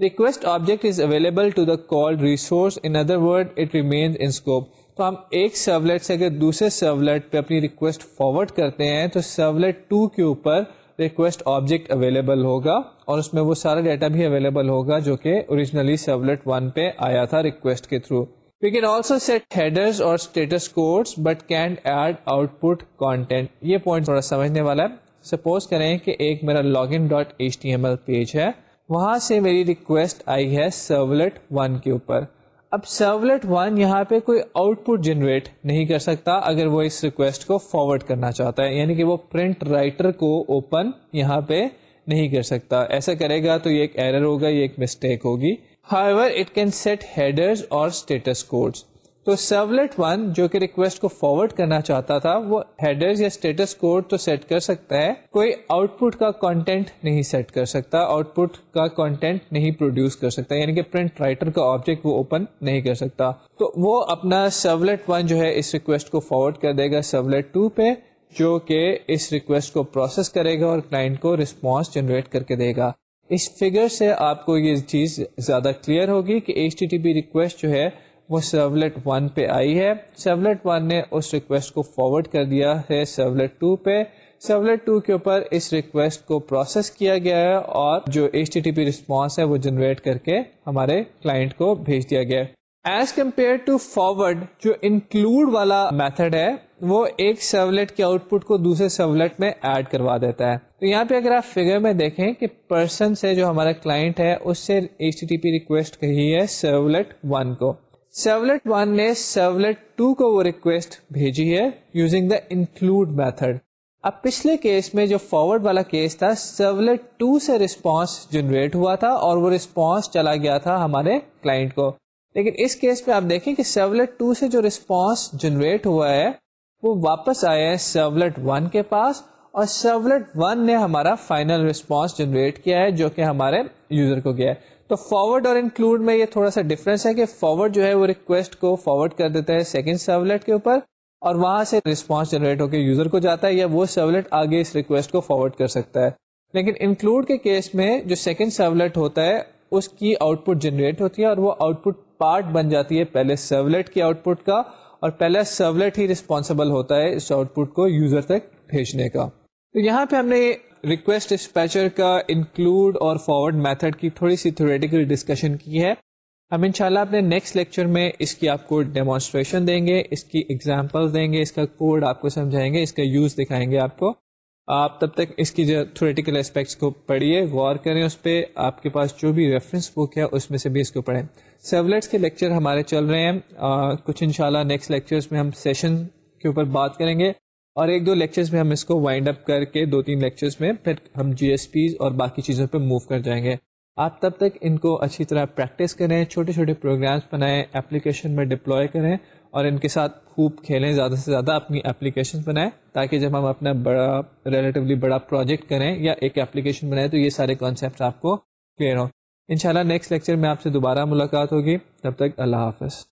Request object is available to the call resource in other word it remains in scope تو ہم ایک سرولیٹ سے اگر دوسرے سرولیٹ پہ اپنی ریکویسٹ فارورڈ کرتے ہیں، تو سرولیٹ ٹو کے اوپر ریکویسٹ آبجیکٹ اویلیبل ہوگا اور اس میں وہ سارا ڈیٹا بھی اویلیبل ہوگا جو کہ اوریجنلی سرولیٹ ون پہ آیا تھا ریکویسٹ کے through we can also set headers اور status codes but can't add output content یہ پوائنٹ تھوڑا سمجھنے والا ہے۔ سپوز کریں کہ ایک میرا login dot H T M L page ہے۔ وہاں سے میری ریکویسٹ آئی ہے سرولیٹ ون کے اوپر۔ اب سرولیٹ ون یہاں پہ کوئی آؤٹ پٹ جنریٹ نہیں کر سکتا اگر وہ اس ریکویسٹ کو فارورڈ کرنا چاہتا ہے یعنی کہ وہ پرنٹ رائٹر کو اوپن یہاں پہ نہیں کر سکتا۔ ایسا کرے گا تو یہ ایک ایرر ہوگا، یہ ایک مسٹیک ہوگی۔ How it can set headers اور اسٹیٹس کوڈس تو سرولیٹ ون جو کہ ریکویسٹ کو فارورڈ کرنا چاہتا تھا، وہ ہیڈر یا اسٹیٹس کوڈ تو سیٹ کر سکتا ہے۔ کوئی آؤٹ پٹ کا کانٹینٹ نہیں سیٹ کر سکتا آؤٹ پٹ کا کانٹینٹ نہیں پروڈیوس کر سکتا یعنی کہ پرنٹ رائٹر کا آبجیکٹ وہ اوپن نہیں کر سکتا۔ تو وہ اپنا سرولیٹ ون جو ہے اس ریکویسٹ کو فارورڈ کر دے گا سرولیٹ ٹو پہ، جو کہ اس ریکویسٹ کو پروسیس کرے گا اور کلائنٹ کو ریسپانس جنریٹ کر کے دے گا۔ اس فگر سے آپ کو یہ چیز زیادہ کلیئر ہوگی کہ H T T P request جو ہے وہ سرولیٹ ون پہ آئی ہے۔ سرولیٹ ون نے اس ریکویسٹ کو فارورڈ کر دیا ہے سرولیٹ ٹو پہ۔ سرولیٹ ٹو کے اوپر اس ریکویسٹ کو پروسیس کیا گیا ہے اور جو H T T P response ہے وہ جنریٹ کر کے ہمارے کلائنٹ کو بھیج دیا گیا ایز کمپیئر ٹو فارورڈ جو انکلوڈ والا میتھڈ ہے، وہ ایک سرولیٹ کے آؤٹ پٹ کو دوسرے سرولیٹ میں ایڈ کروا دیتا ہے۔ تو یہاں پہ اگر آپ فگر میں دیکھیں کہ پرسن سے جو ہمارا کلائنٹ ہے، اس سے H T T P request کہی ہے سرولیٹ ون کو۔ سرولیٹ ون نے سرولیٹ ٹو کو وہ ریکویسٹ بھیجی ہے یوزنگ دا انکلوڈ میتھڈ اب پچھلے کیس میں جو فارورڈ والا کیس تھا سرولیٹ ٹو سے رسپانس جنریٹ ہوا تھا اور وہ رسپانس چلا گیا تھا ہمارے کلائنٹ کو۔ لیکن اس کیس میں آپ دیکھیں کہ سرولیٹ ٹو سے جو رسپانس جنریٹ ہوا ہے، وہ واپس آیا ہے سرولیٹ ون کے پاس اور سرولیٹ ون نے ہمارا فائنل رسپانس جنریٹ کیا ہے، جو کہ ہمارے یوزر کو گیا ہے۔ تو فارورڈ اور انکلوڈ میں یہ تھوڑا سا ڈفرنس ہے کہ فارورڈ جو ہے وہ ریکویسٹ کو فارورڈ کر دیتا ہے سیکنڈ سرولیٹ کے اوپر اور وہاں سے رسپانس جنریٹ ہو کے یوزر کو جاتا ہے یا وہ سرولیٹ آگے اس ریکویسٹ کو فارورڈ کر سکتا ہے۔ لیکن انکلوڈ کے کیس میں جو سیکنڈ سرولیٹ ہوتا ہے اس کی آؤٹ پٹ جنریٹ ہوتی ہے اور وہ آؤٹ پٹ پارٹ بن جاتی ہے پہلے سرولیٹ کی آؤٹ پٹ کا اور پہلا سرولیٹ ہی ریسپانسبل ہوتا ہے اس آؤٹ پٹ کو یوزر تک بھیجنے کا۔ تو یہاں پہ ہم نے ریکویسٹ اسپیچر کا انکلوڈ اور فارورڈ میتھڈ کی تھوڑی سی تھوریٹیکل ڈسکشن کی ہے۔ ہم انشاءاللہ اپنے نیکسٹ لیکچر میں اس کی آپ کو ڈیمانسٹریشن دیں گے اس کی ایگزامپل دیں گے اس کا کوڈ آپ کو سمجھائیں گے اس کا یوز دکھائیں گے آپ کو۔ آپ تب تک اس کی جو تھوریٹیکل اسپیکٹس کو پڑھیے غور کریں اس پہ۔ آپ کے پاس جو بھی ریفرنس بک ہے اس میں سے بھی اس کو پڑھیں۔ سیولیٹس کے لیکچر ہمارے چل رہے ہیں۔ آ, کچھ انشاءاللہ نیکسٹ لیکچرز میں ہم سیشن کے اوپر بات کریں گے۔ اور ایک دو لیکچرز میں ہم اس کو وائنڈ اپ کر کے دو تین لیکچرز میں پھر ہم جی ایس پیز اور باقی چیزوں پہ موو کر جائیں گے۔ آپ تب تک ان کو اچھی طرح پریکٹس کریں، چھوٹے چھوٹے پروگرامس بنائیں اپلیکیشن میں ڈپلوائے کریں اور ان کے ساتھ خوب کھیلیں، زیادہ سے زیادہ اپنی اپلیکیشن بنائیں تاکہ جب ہم اپنا بڑا ریلیٹیولی بڑا پروجیکٹ کریں یا ایک اپلیکیشن بنائیں تو یہ سارے کانسیپٹ آپ کو کلیئر ہوں۔ ان شاء اللہ نیکسٹ لیکچر میں آپ سے دوبارہ ملاقات ہوگی۔ تب تک اللہ حافظ۔